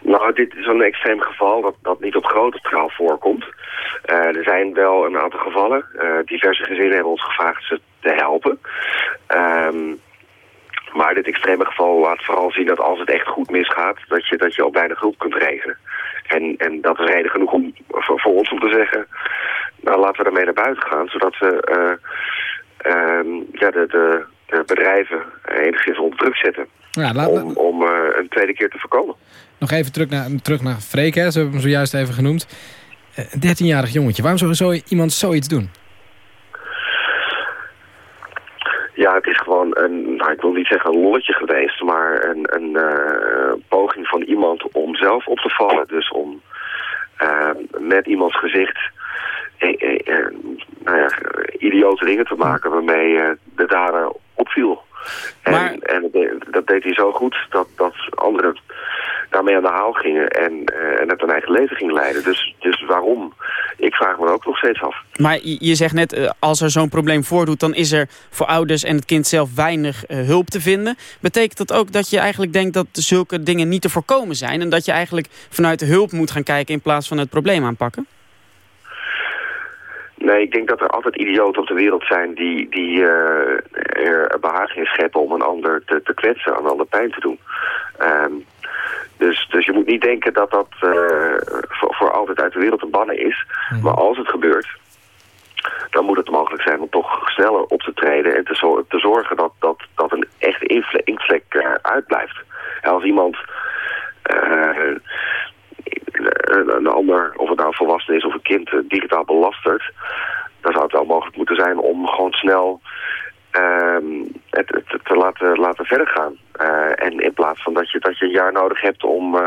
Nou, dit is een extreem geval dat, dat niet op grote schaal voorkomt. Uh, er zijn wel een aantal gevallen. Uh, diverse gezinnen hebben ons gevraagd ze te helpen. Um, maar dit extreme geval laat vooral zien dat als het echt goed misgaat... dat je, dat je op weinig hulp kunt regelen. En, en dat is reden genoeg om, voor, voor ons om te zeggen... nou, laten we daarmee naar buiten gaan, zodat we... Uh, um, ja, de, de, de bedrijven enigszins onder druk zetten. Ja. Om, om uh, een tweede keer te voorkomen. Nog even terug naar, terug naar Freek, hè? ze hebben hem zojuist even genoemd. Een 13-jarig jongetje, waarom zou zo iemand zoiets doen? Ja, het is gewoon een, nou, ik wil niet zeggen een lolletje geweest, maar een, een uh, poging van iemand om zelf op te vallen. Dus om uh, met iemands gezicht eh, eh, nou ja, idiote dingen te maken waarmee de dader opviel. En, maar... en dat deed hij zo goed dat, dat anderen daarmee aan de haal gingen en, uh, en het een eigen leven ging leiden. Dus, dus waarom? Ik vraag me ook nog steeds af. Maar je zegt net, uh, als er zo'n probleem voordoet... dan is er voor ouders en het kind zelf weinig uh, hulp te vinden. Betekent dat ook dat je eigenlijk denkt dat zulke dingen niet te voorkomen zijn... en dat je eigenlijk vanuit de hulp moet gaan kijken in plaats van het probleem aanpakken? Nee, ik denk dat er altijd idioten op de wereld zijn die, die uh, er behagen in scheppen om een ander te, te kwetsen, een ander pijn te doen. Um, dus, dus je moet niet denken dat dat uh, voor, voor altijd uit de wereld te bannen is. Mm. Maar als het gebeurt, dan moet het mogelijk zijn om toch sneller op te treden en te, te zorgen dat, dat, dat een echte inktvlek uh, uitblijft. En als iemand uh, een ander, of het nou een volwassene is of een kind, digitaal belastert, dan zou het wel mogelijk moeten zijn om gewoon snel um, het, het, te laten, laten verder gaan. Uh, en in plaats van dat je, dat je een jaar nodig hebt om uh,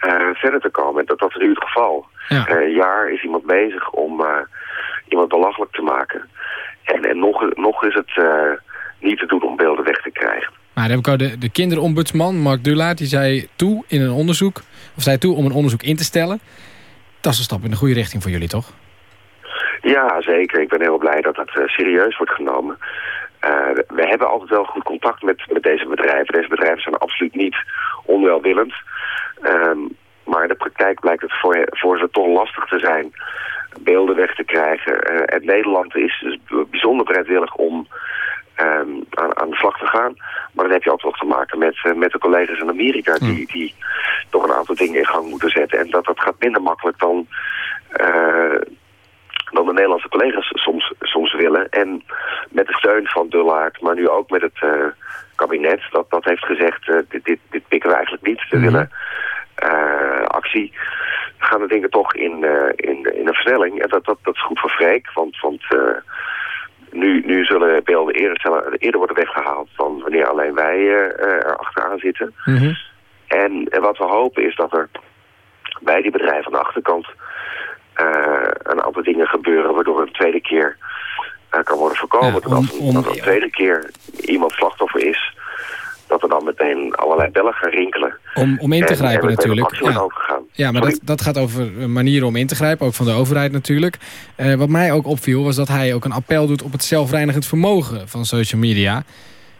uh, verder te komen. En dat, dat is nu het geval. Ja. een jaar is iemand bezig om iemand belachelijk te maken. En, en nog, nog is het niet te doen om beelden weg te krijgen. Maar dan heb ik al de, de kinderombudsman, Mark Dulaert, die zei toe in een onderzoek, of zei toe om een onderzoek in te stellen. Dat is een stap in de goede richting voor jullie, toch? Ja, zeker. Ik ben heel blij dat dat uh, serieus wordt genomen. Uh, we hebben altijd wel goed contact met, met deze bedrijven. Deze bedrijven zijn absoluut niet onwelwillend. Um, maar in de praktijk blijkt het voor, voor ze toch lastig te zijn beelden weg te krijgen. Uh, en Nederland is dus bijzonder bereidwillig om ehm, aan, aan de slag te gaan. Maar dan heb je ook nog te maken met, eh, met de collega's in Amerika... Die, die toch een aantal dingen in gang moeten zetten. En dat, dat gaat minder makkelijk dan, eh, dan de Nederlandse collega's soms, soms willen. En met de steun van Dullaert, maar nu ook met het eh, kabinet... dat, dat heeft gezegd, dit, dit, dit pikken we eigenlijk niet. We willen eh, actie. Gaan de dingen toch in, in, in een versnelling. En dat, dat, dat is goed voor Freek, want... want nu, nu zullen beelden eerder, eerder worden weggehaald dan wanneer alleen wij eh, eh, er achteraan zitten. En, en wat we hopen is dat er bij die bedrijven aan de achterkant eh, een aantal dingen gebeuren waardoor een tweede keer eh, kan worden voorkomen. dat, als een, dat een tweede keer iemand slachtoffer is, dat er dan meteen allerlei bellen gaan rinkelen. Om, om in te En- grijpen en natuurlijk. Ja. Ja, maar dat, dat gaat over eh, manieren om in te grijpen, ook van de overheid natuurlijk. Eh, wat mij ook opviel was dat hij ook een appel doet op het zelfreinigend vermogen van social media.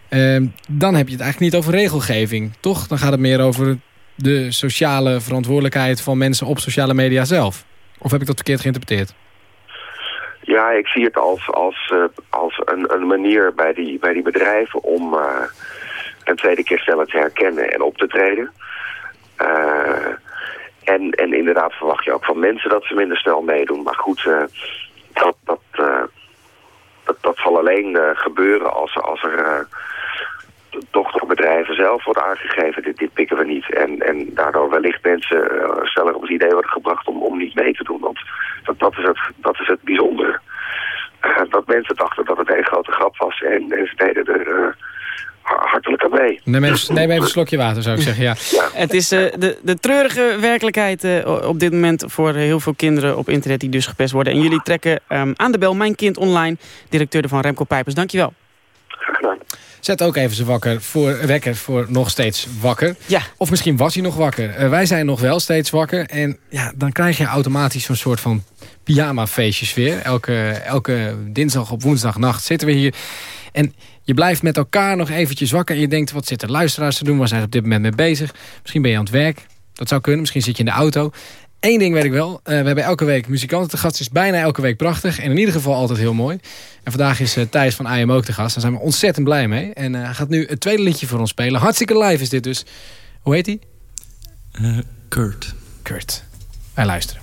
Eh, dan heb je het eigenlijk niet over regelgeving, toch? Dan gaat het meer over de sociale verantwoordelijkheid van mensen op sociale media zelf. Of heb ik dat verkeerd geïnterpreteerd? Ja, ik zie het als, als, eh, als een, een manier bij die, bij die bedrijven om een tweede keer sneller te herkennen en op te treden. Eh, en, en inderdaad verwacht je ook van mensen dat ze minder snel meedoen. Maar goed, eh, dat, dat, eh, dat, dat zal alleen gebeuren als, als er toch door bedrijven zelf wordt aangegeven, dit, dit pikken we niet. En, en daardoor wellicht mensen sneller op het idee worden gebracht om, om niet mee te doen. Want dat, dat, is, het, dat is het bijzondere. Dat mensen dachten dat het een grote grap was en, en ze deden er eh, ha- hartelijk aan mee. Neem even, neem even een slokje water, zou ik zeggen. Ja. Het is eh, de, de treurige werkelijkheid eh, op dit moment voor heel veel kinderen op internet die dus gepest worden. En jullie trekken ehm, aan de bel Mijn Kind Online, directeur van Remco Pijpers. Dankjewel. Zet ook even zijn wakker voor, wekker voor nog steeds wakker. Ja. Of misschien was hij nog wakker. Eh, wij zijn nog wel steeds wakker. En ja, dan krijg je automatisch zo'n soort van pyjama-feestjes weer. Elke, elke dinsdag op woensdagnacht zitten we hier. En je blijft met elkaar nog eventjes wakker. En je denkt, wat zitten luisteraars te doen? Waar zijn ze op dit moment mee bezig? Misschien ben je aan het werk. Dat zou kunnen. Misschien zit je in de auto. Eén ding weet ik wel. Eh, we hebben elke week muzikanten te gast. Het is bijna elke week prachtig. En in ieder geval altijd heel mooi. En vandaag is eh, Thijs van IM ook te gast. Daar zijn we ontzettend blij mee. En eh, hij gaat nu het tweede liedje voor ons spelen. Hartstikke live is dit dus. Hoe heet hij? Kurt. Kurt. Wij luisteren.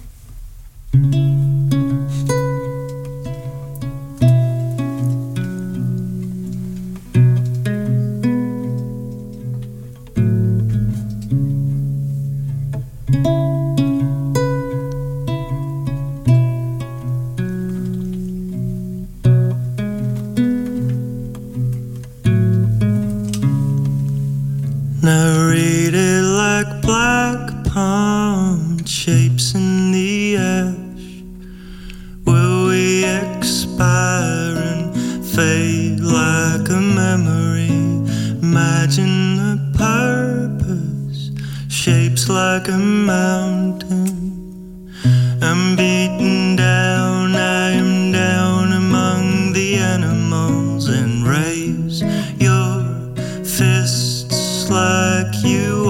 Like you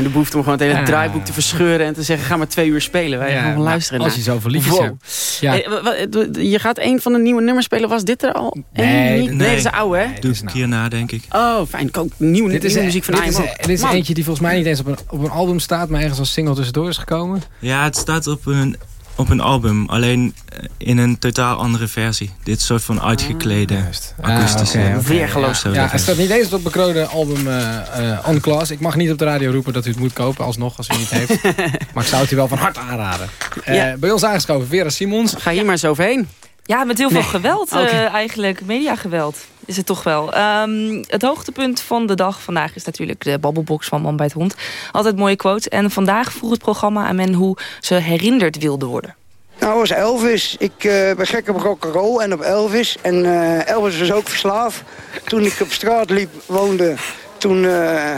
bijna de behoefte om gewoon het hele Ja. draaiboek te verscheuren... en te zeggen, ga maar twee uur spelen. Wij gaan maar luisteren als je zoveel liedjes Wow. hebt. Ja. Eh, wa- je gaat een van de nieuwe nummers spelen. Was dit er al? Nee, nee. nee, dat is een oude, hè? Doe ik hierna, denk ik. Oh, fijn. Ik ook nieuwe, Dit is, nieuwe muziek van dit is, IMO. dit is Man. eentje die volgens mij niet eens op een, op een album staat... maar ergens als single tussendoor is gekomen. Ja, het staat op een, op een album. Alleen eh, in een totaal andere versie. Dit soort van uitgeklede akoestische. Ah, oké. Weergeloos. Zo Ja, zeggen. het staat niet eens op het bekroonde album eh eh, On Class. Ik mag niet op de radio roepen dat u het moet kopen, alsnog, als u het niet heeft. maar ik zou het u wel van harte aanraden. Eh, Ja. Bij ons aangeschoven, Vera Simons. Ga hier maar eens overheen. Ja, met heel veel Nee. geweld eh, eigenlijk. Mediageweld is het toch wel. Ehm, het hoogtepunt van de dag vandaag is natuurlijk de babbelbox van Man bij het Hond. Altijd mooie quotes. En vandaag vroeg het programma aan men hoe ze herinnerd wilden worden. Nou, was Elvis. Ik eh, ben gek op rock'n'roll en op Elvis. En eh, Elvis was ook verslaafd. Toen ik op straat liep, woonde, toen eh,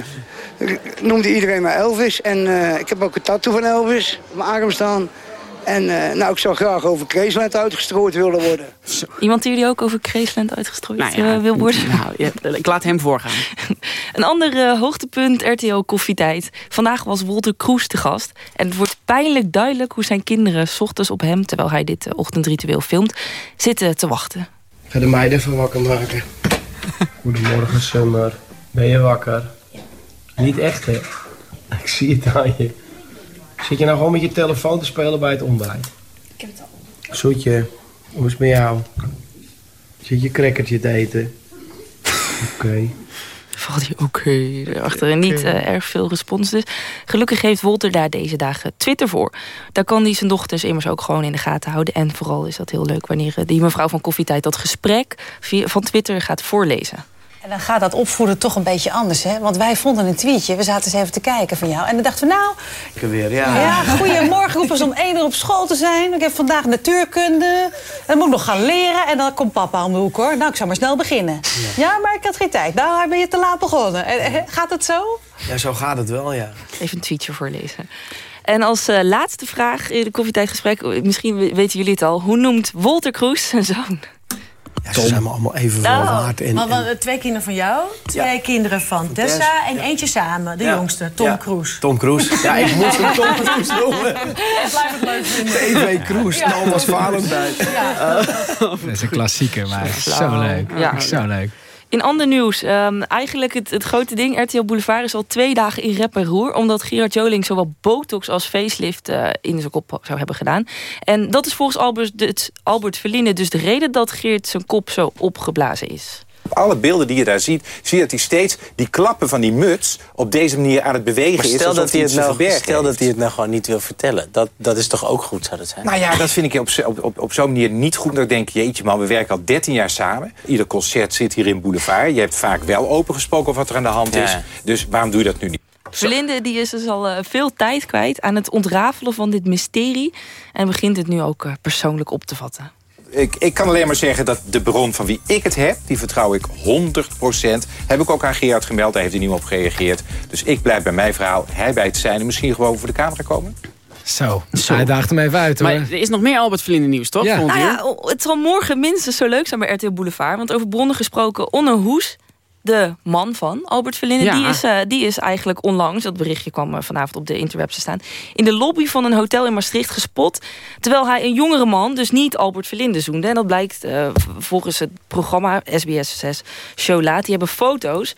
noemde iedereen mij Elvis. En ik heb ook een tattoo van Elvis op mijn arm staan. En eh, nou, ik zou graag over Graceland uitgestrooid willen worden. Iemand die jullie ook over Graceland uitgestrooid Nou ja, eh, wil worden? Nou, ja, ik laat hem voorgaan. Een ander eh, hoogtepunt RTL Koffietijd. Vandaag was Walter Kroes te gast. En het wordt pijnlijk duidelijk hoe zijn kinderen... s ochtends op hem, terwijl hij dit ochtendritueel filmt... zitten te wachten. Ik ga de meiden even wakker maken. Goedemorgen, Summer. Ben je wakker? Niet echt, hè? Ik zie het aan je. Zit je nou gewoon met je telefoon te spelen bij het ontbijt? Ik heb het al. Zoetje, hoe is het met jou? Zit je crackertje te eten? Oké. Valt hij oké erachter. En niet eh, erg veel respons dus. Gelukkig heeft Wolter daar deze dagen Twitter voor. Daar kan hij zijn dochters immers ook gewoon in de gaten houden. En vooral is dat heel leuk wanneer eh, die mevrouw van Koffietijd... dat gesprek via, van Twitter gaat voorlezen. En dan gaat dat opvoeden toch een beetje anders, hè? Want wij vonden een tweetje, we zaten eens even te kijken van jou. En dan dachten we, nou, Ik weer, ja. ja, goedemorgen, roepen ze om één uur op school te zijn. Ik heb vandaag natuurkunde. En dan moet ik nog gaan leren. En dan komt papa om de hoek, hoor. Nou, ik zou maar snel beginnen. Ja, maar ik had geen tijd. Nou, ben je te laat begonnen. En, eh, Gaat het zo? Ja, zo gaat het wel, ja. Even een tweetje voorlezen. En als eh, laatste vraag in de koffietijdgesprek... eh, misschien we- weten jullie het al... hoe noemt Wolter Kroes zijn zoon? Ja ze zijn me allemaal even veel Nou, waard. En, maar, en- maar, twee kinderen van jou, twee kinderen van Tessa Tess. en eentje samen, de Ja. jongste, Tom Ja. Cruise. Tom Cruise. Ja, ik moest hem Tom Cruise noemen. Blijf het leuk vinden. TV Cruise, Ja. Thomas Valentijn. Dat is een klassieker, maar zo leuk. Ja. Zo leuk. In ander nieuws, ehm, eigenlijk het, het grote ding... RTL Boulevard is al twee dagen in rep en roer... omdat Gerard Joling zowel botox als facelift eh, in zijn kop zou hebben gedaan. En dat is volgens Albert, Albert Verlinde dus de reden... dat Geert zijn kop zo opgeblazen is. Op alle beelden die je daar ziet, zie je dat hij steeds die klappen van die muts op deze manier aan het bewegen Maar is. stel alsof dat hij het nou, stel heeft. dat hij het nou gewoon niet wil vertellen. Dat, dat is toch ook goed, zou dat zijn? Nou ja, dat vind ik op, op, op, op zo'n manier niet goed. Dat ik denk, jeetje man, we werken al 13 jaar samen. Ieder concert zit hier in Boulevard. Je hebt vaak wel opengesproken over wat er aan de hand is. Dus waarom doe je dat nu niet? Verlinde die is dus al eh, veel tijd kwijt aan het ontrafelen van dit mysterie... en begint het nu ook eh, persoonlijk op te vatten. Ik, ik kan alleen maar zeggen dat de bron van wie ik het heb... die vertrouw ik 100%. Heb ik ook aan Gerard gemeld, daar heeft hij niet op gereageerd. Dus ik blijf bij mijn verhaal, hij bij het zijn... en misschien gewoon voor de camera komen. Zo, hij daagt hem even uit hoor. Maar er is nog meer Albert Verlinde nieuws, toch? Ja. Nou ja, het zal morgen minstens zo leuk zijn bij RTL Boulevard. Want over bronnen gesproken, Onno Hoes, de man van Albert Verlinde... Ja. Die, is, eh, die is eigenlijk onlangs, dat berichtje kwam eh, vanavond op de interwebs te staan... in de lobby van een hotel in Maastricht gespot... terwijl hij een jongere man, dus niet Albert Verlinde, zoende. En dat blijkt eh, volgens het programma SBS 6 Show Laat. Die hebben foto's...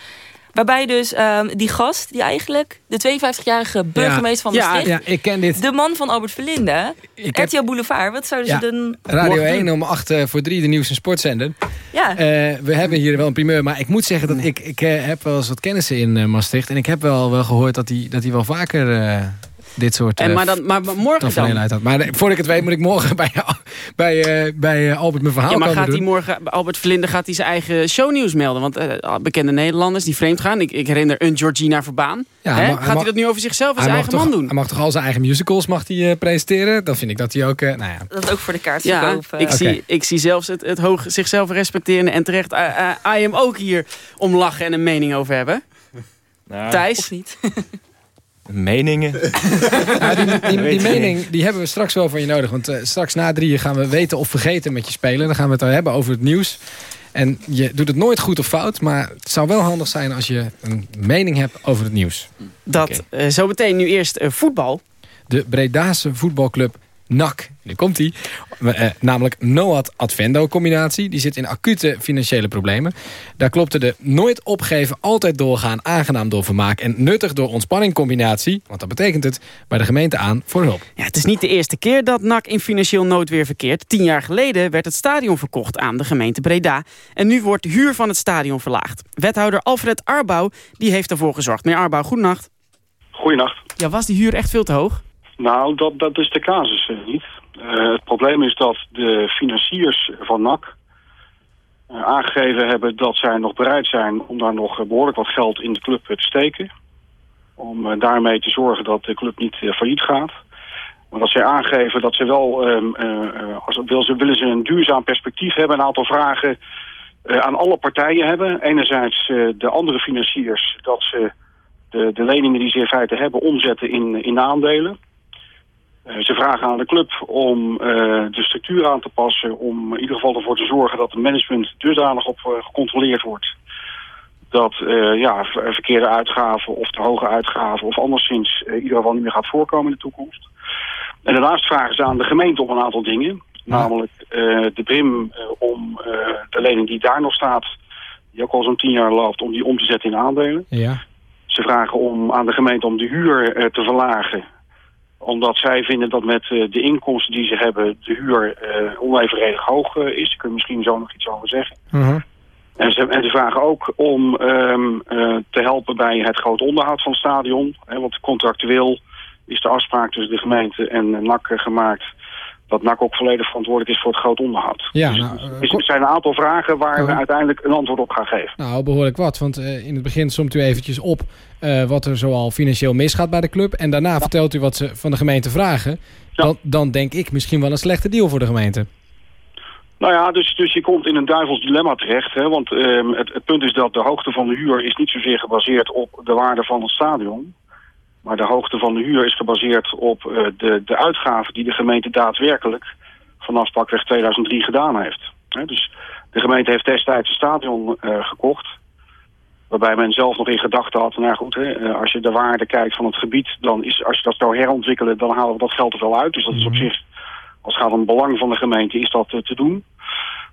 Waarbij dus ehm, die gast, die eigenlijk de 52-jarige burgemeester van ja, Maastricht... ja, ik ken dit. de man van Albert Verlinde, Ik heb- Boulevard, wat zouden Ja, ze dan... Radio morgen 1 doen? om 8 eh, voor 3, de nieuws- en sportzender. Ja. Eh, we hebben hier wel een primeur, maar ik moet zeggen dat ik, ik eh, heb wel eens wat kennissen in Maastricht. En ik heb wel, wel gehoord dat hij dat hij wel vaker dit soort En eh, maar, dan, maar morgen dan? uit had. Maar voordat ik het weet moet ik morgen bij, bij, eh, bij eh, Albert mijn verhaal Ja, maar komen gaat hij morgen, Albert Verlinde gaat hij zijn eigen shownieuws melden? Want bekende Nederlanders die vreemd gaan. Ik, ik herinner een Georgina Verbaan. Ja, Hè? hij mag- gaat hij mag- dat nu over zichzelf en zijn eigen toch, man doen? hij mag toch al zijn eigen musicals mag hij, eh, presenteren? Dan vind ik dat hij ook... eh, nou ja. Dat ook voor de kaart Ja, verkopen. ik, Oké. zie, ik zie zelfs het, het hoog zichzelf respecterende en terecht uh, uh, IM ook hier om lachen en een mening over hebben. Nou, Thijs? Of niet? Meningen. Ja, die, mening die hebben we straks wel van je nodig. Want eh, straks na drieën gaan we weten of vergeten met je spelen. Dan gaan we het hebben over het nieuws. En je doet het nooit goed of fout, maar het zou wel handig zijn als je een mening hebt over het nieuws. Dat eh, zo meteen nu eerst eh, voetbal. De Bredase voetbalclub NAC. Nu komt hij. Eh, namelijk Noad Advendo combinatie. Die zit in acute financiële problemen. Daar klopte de nooit opgeven, altijd doorgaan, aangenaam door vermaak en nuttig door ontspanning combinatie. Want dat betekent het bij de gemeente aan voor hulp. Ja, het is niet de eerste keer dat NAC in financieel nood weer verkeert. Tien jaar geleden werd het stadion verkocht aan de gemeente Breda. En nu wordt de huur van het stadion verlaagd. Wethouder Alfred Arbouw die heeft ervoor gezorgd. Meneer Arbouw, goedenacht. Goedenacht. Ja, was die huur echt veel te hoog? Nou, dat, dat is de casus eh, niet. Eh, het probleem is dat de financiers van NAC eh, aangegeven hebben dat zij nog bereid zijn om daar nog eh, behoorlijk wat geld in de club te steken. Om daarmee te zorgen dat de club niet failliet gaat. Maar dat zij aangeven dat ze wel, eh, als, wil ze, willen ze een duurzaam perspectief hebben, een aantal vragen aan alle partijen hebben. Enerzijds de andere financiers, dat ze de, de leningen die ze in feite hebben omzetten in, in aandelen. Eh, ze vragen aan de club om eh, de structuur aan te passen, om in ieder geval ervoor te zorgen dat het management dusdanig op eh, gecontroleerd wordt. Dat ja, ver- verkeerde uitgaven of te hoge uitgaven of anderszins in ieder geval niet meer gaat voorkomen in de toekomst. En daarnaast vragen ze aan de gemeente om een aantal dingen. Namelijk de BRIM om de lening die daar nog staat, die ook al zo'n tien jaar loopt, om die om te zetten in aandelen. Ja. Ze vragen om, aan de gemeente om de huur te verlagen. Omdat zij vinden dat met eh, de inkomsten die ze hebben... de huur eh, onevenredig hoog eh, is. Daar kun je misschien zo nog iets over zeggen. En ze, en ze vragen ook om ehm, eh, te helpen bij het grote onderhoud van het stadion. Hè, want contractueel is de afspraak tussen de gemeente en NAC gemaakt... dat NAC ook volledig verantwoordelijk is voor het groot onderhoud. Ja, Dus nou, er zijn een aantal vragen waar we uiteindelijk een antwoord op gaan geven. Nou, behoorlijk wat. Want in het begin somt u eventjes op eh, wat er zoal financieel misgaat bij de club. En daarna vertelt u wat ze van de gemeente vragen. Dan, dan denk ik misschien wel een slechte deal voor de gemeente. Nou ja, dus, dus je komt in een duivels dilemma terecht. Hè? Want ehm, het, het punt is dat de hoogte van de huur is niet zozeer gebaseerd op de waarde van het stadion. Maar de hoogte van de huur is gebaseerd op eh, de, de uitgaven die de gemeente daadwerkelijk vanaf pakweg 2003 gedaan heeft. Hè? Dus de gemeente heeft destijds een stadion eh, gekocht. Waarbij men zelf nog in gedachten had, nou goed, hè, eh, als je de waarde kijkt van het gebied, dan is, als je dat zou herontwikkelen, dan halen we dat geld er wel uit. Dus dat is op zich, als het gaat om het belang van de gemeente, is dat eh, te doen.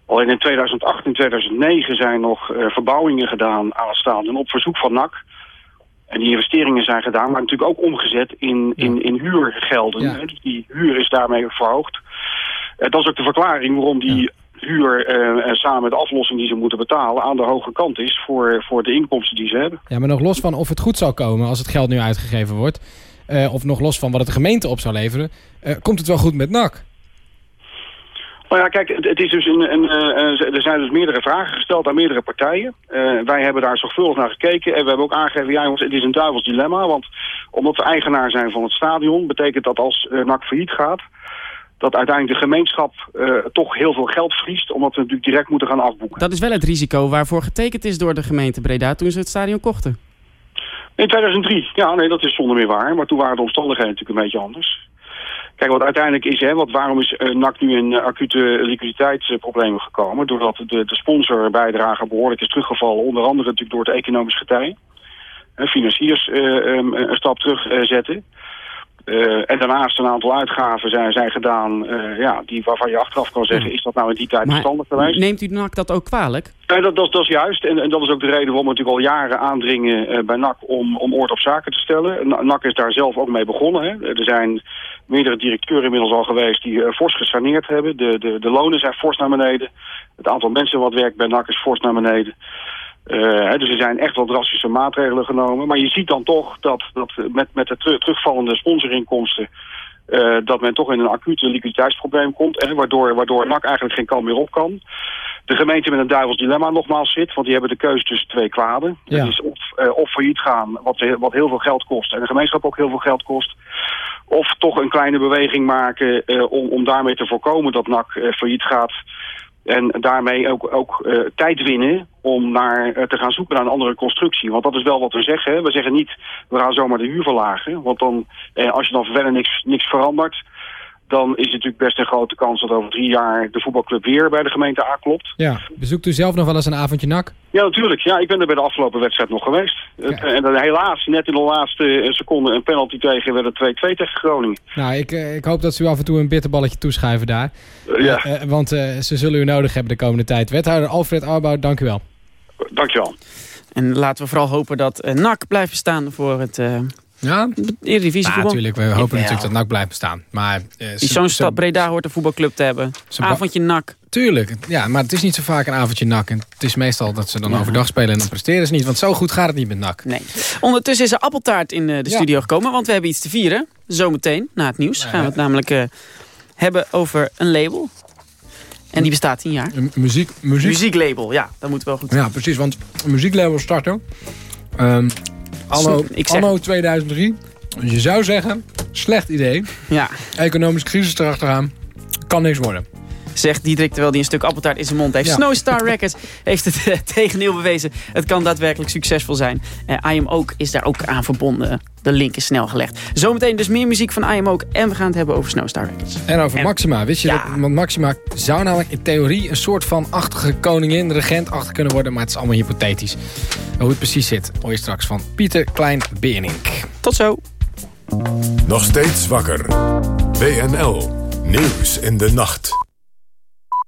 Alleen in 2008 en 2009 zijn nog eh, verbouwingen gedaan aan het stadion op verzoek van NAC. En die investeringen zijn gedaan, maar natuurlijk ook omgezet in, in, in huurgelden. Dus die huur is daarmee verhoogd. Dat is ook de verklaring waarom die huur eh, samen met de aflossing die ze moeten betalen aan de hoge kant is voor, voor de inkomsten die ze hebben. Ja, maar nog los van of het goed zou komen als het geld nu uitgegeven wordt... eh, of nog los van wat het de gemeente op zou leveren... eh, komt het wel goed met NAC? Nou ja, kijk, het, is dus een, een, er zijn dus meerdere vragen gesteld aan meerdere partijen. Wij hebben daar zorgvuldig naar gekeken en we hebben ook aangegeven, ja jongens, het is een duivels dilemma. Want omdat we eigenaar zijn van het stadion, betekent dat als NAC failliet gaat, dat uiteindelijk de gemeenschap eh, toch heel veel geld verliest, omdat we natuurlijk direct moeten gaan afboeken. Dat is wel het risico waarvoor getekend is door de gemeente Breda toen ze het stadion kochten. In 2003, ja, nee, dat is zonder meer waar. Maar toen waren de omstandigheden natuurlijk een beetje anders. Kijk, wat uiteindelijk is, hè, want waarom is eh, NAC nu in eh, acute liquiditeitsproblemen gekomen? Doordat de, de sponsorbijdrage behoorlijk is teruggevallen. Onder andere natuurlijk door het economisch getij. Hè, financiers eh, um, een stap terug eh, en daarnaast een aantal uitgaven zijn, zijn gedaan eh, ja, die, waarvan je achteraf kan zeggen, is dat nou in die tijd verstandig geweest? Neemt u NAC dat ook kwalijk? Nee, dat, dat, dat is juist. En, en dat is ook de reden waarom we natuurlijk al jaren aandringen eh, bij NAC om, om orde op zaken te stellen. Na- NAC is daar zelf ook mee begonnen. Hè. Er zijn meerdere directeuren inmiddels al geweest die fors gesaneerd hebben. De, de, de lonen zijn fors naar beneden. Het aantal mensen wat werkt bij NAC is fors naar beneden. Eh, dus er zijn echt wel drastische maatregelen genomen. Maar je ziet dan toch dat, dat met, met de teru- terugvallende sponsorinkomsten... eh, dat men toch in een acute liquiditeitsprobleem komt. Hè, waardoor, waardoor NAC eigenlijk geen kant meer op kan. De gemeente met een duivels dilemma nogmaals zit. Want die hebben de keuze tussen twee kwaden. Ja. Het is of, eh, of failliet gaan, wat, wat heel veel geld kost. En de gemeenschap ook heel veel geld kost. Of toch een kleine beweging maken om, om daarmee te voorkomen dat NAC failliet gaat. En daarmee ook, ook eh, tijd winnen om naar, eh, te gaan zoeken naar een andere constructie. Want dat is wel wat we zeggen. We zeggen niet, we gaan zomaar de huur verlagen. Want dan, eh, als je dan verder niks, niks verandert... dan is het natuurlijk best een grote kans dat over drie jaar de voetbalclub weer bij de gemeente aanklopt. Ja, bezoekt u zelf nog wel eens een avondje nak? Ja, natuurlijk. Ja, ik ben er bij de afgelopen wedstrijd nog geweest. Het- En dan helaas, net in de laatste seconde een penalty tegen, werd het 2-2 tegen Groningen. Nou, ik, eh, ik hoop dat ze u af en toe een bitterballetje toeschuiven daar. ja. Eh, eh, want eh, ze zullen u nodig hebben de komende tijd. Wethouder Alfred Arbouw, dank u wel. Dankjewel. En laten we vooral hopen dat eh, NAC blijft bestaan voor het uh, ja? Eredivisie Ja, voetbal. natuurlijk. We hopen natuurlijk dat NAC blijft bestaan. Maar, eh, Die Zo'n stad Breda hoort een voetbalclub te hebben. Avondje NAC. Tuurlijk, ja, maar het is niet zo vaak een avondje NAC. En het is meestal dat ze dan Ja. overdag spelen en dan presteren ze niet. Want zo goed gaat het niet met NAC. Nee. Ondertussen is er appeltaart in eh, de Ja. studio gekomen, want we hebben iets te vieren. Zometeen, na het nieuws, gaan we het namelijk eh, hebben over een label. En die bestaat tien jaar. Een muziek, muziek. Muzieklabel, ja, dat moet wel goed zijn. Ja, precies. Want een muzieklabel starten. ehm anno, Ik zeg- anno 2003. Je zou zeggen, slecht idee. Ja. Economische crisis erachteraan. Kan niks worden. Zegt Diederik terwijl hij een stuk appeltaart in zijn mond heeft. Ja. Snowstar Records heeft het eh, tegendeel bewezen. Het kan daadwerkelijk succesvol zijn. Eh I Am Ook is daar ook aan verbonden. De link is snel gelegd. Zometeen dus meer muziek van I Am Ook. En we gaan het hebben over Snowstar Records. En over Maxima. Wist je dat want Maxima zou namelijk in theorie een soort van achtige koningin, regent achter kunnen worden. Maar het is allemaal hypothetisch. Hoe het precies zit, hoor je straks van Pieter Klein-Beernink. Tot zo. Nog steeds wakker. WNL. Nieuws in de nacht.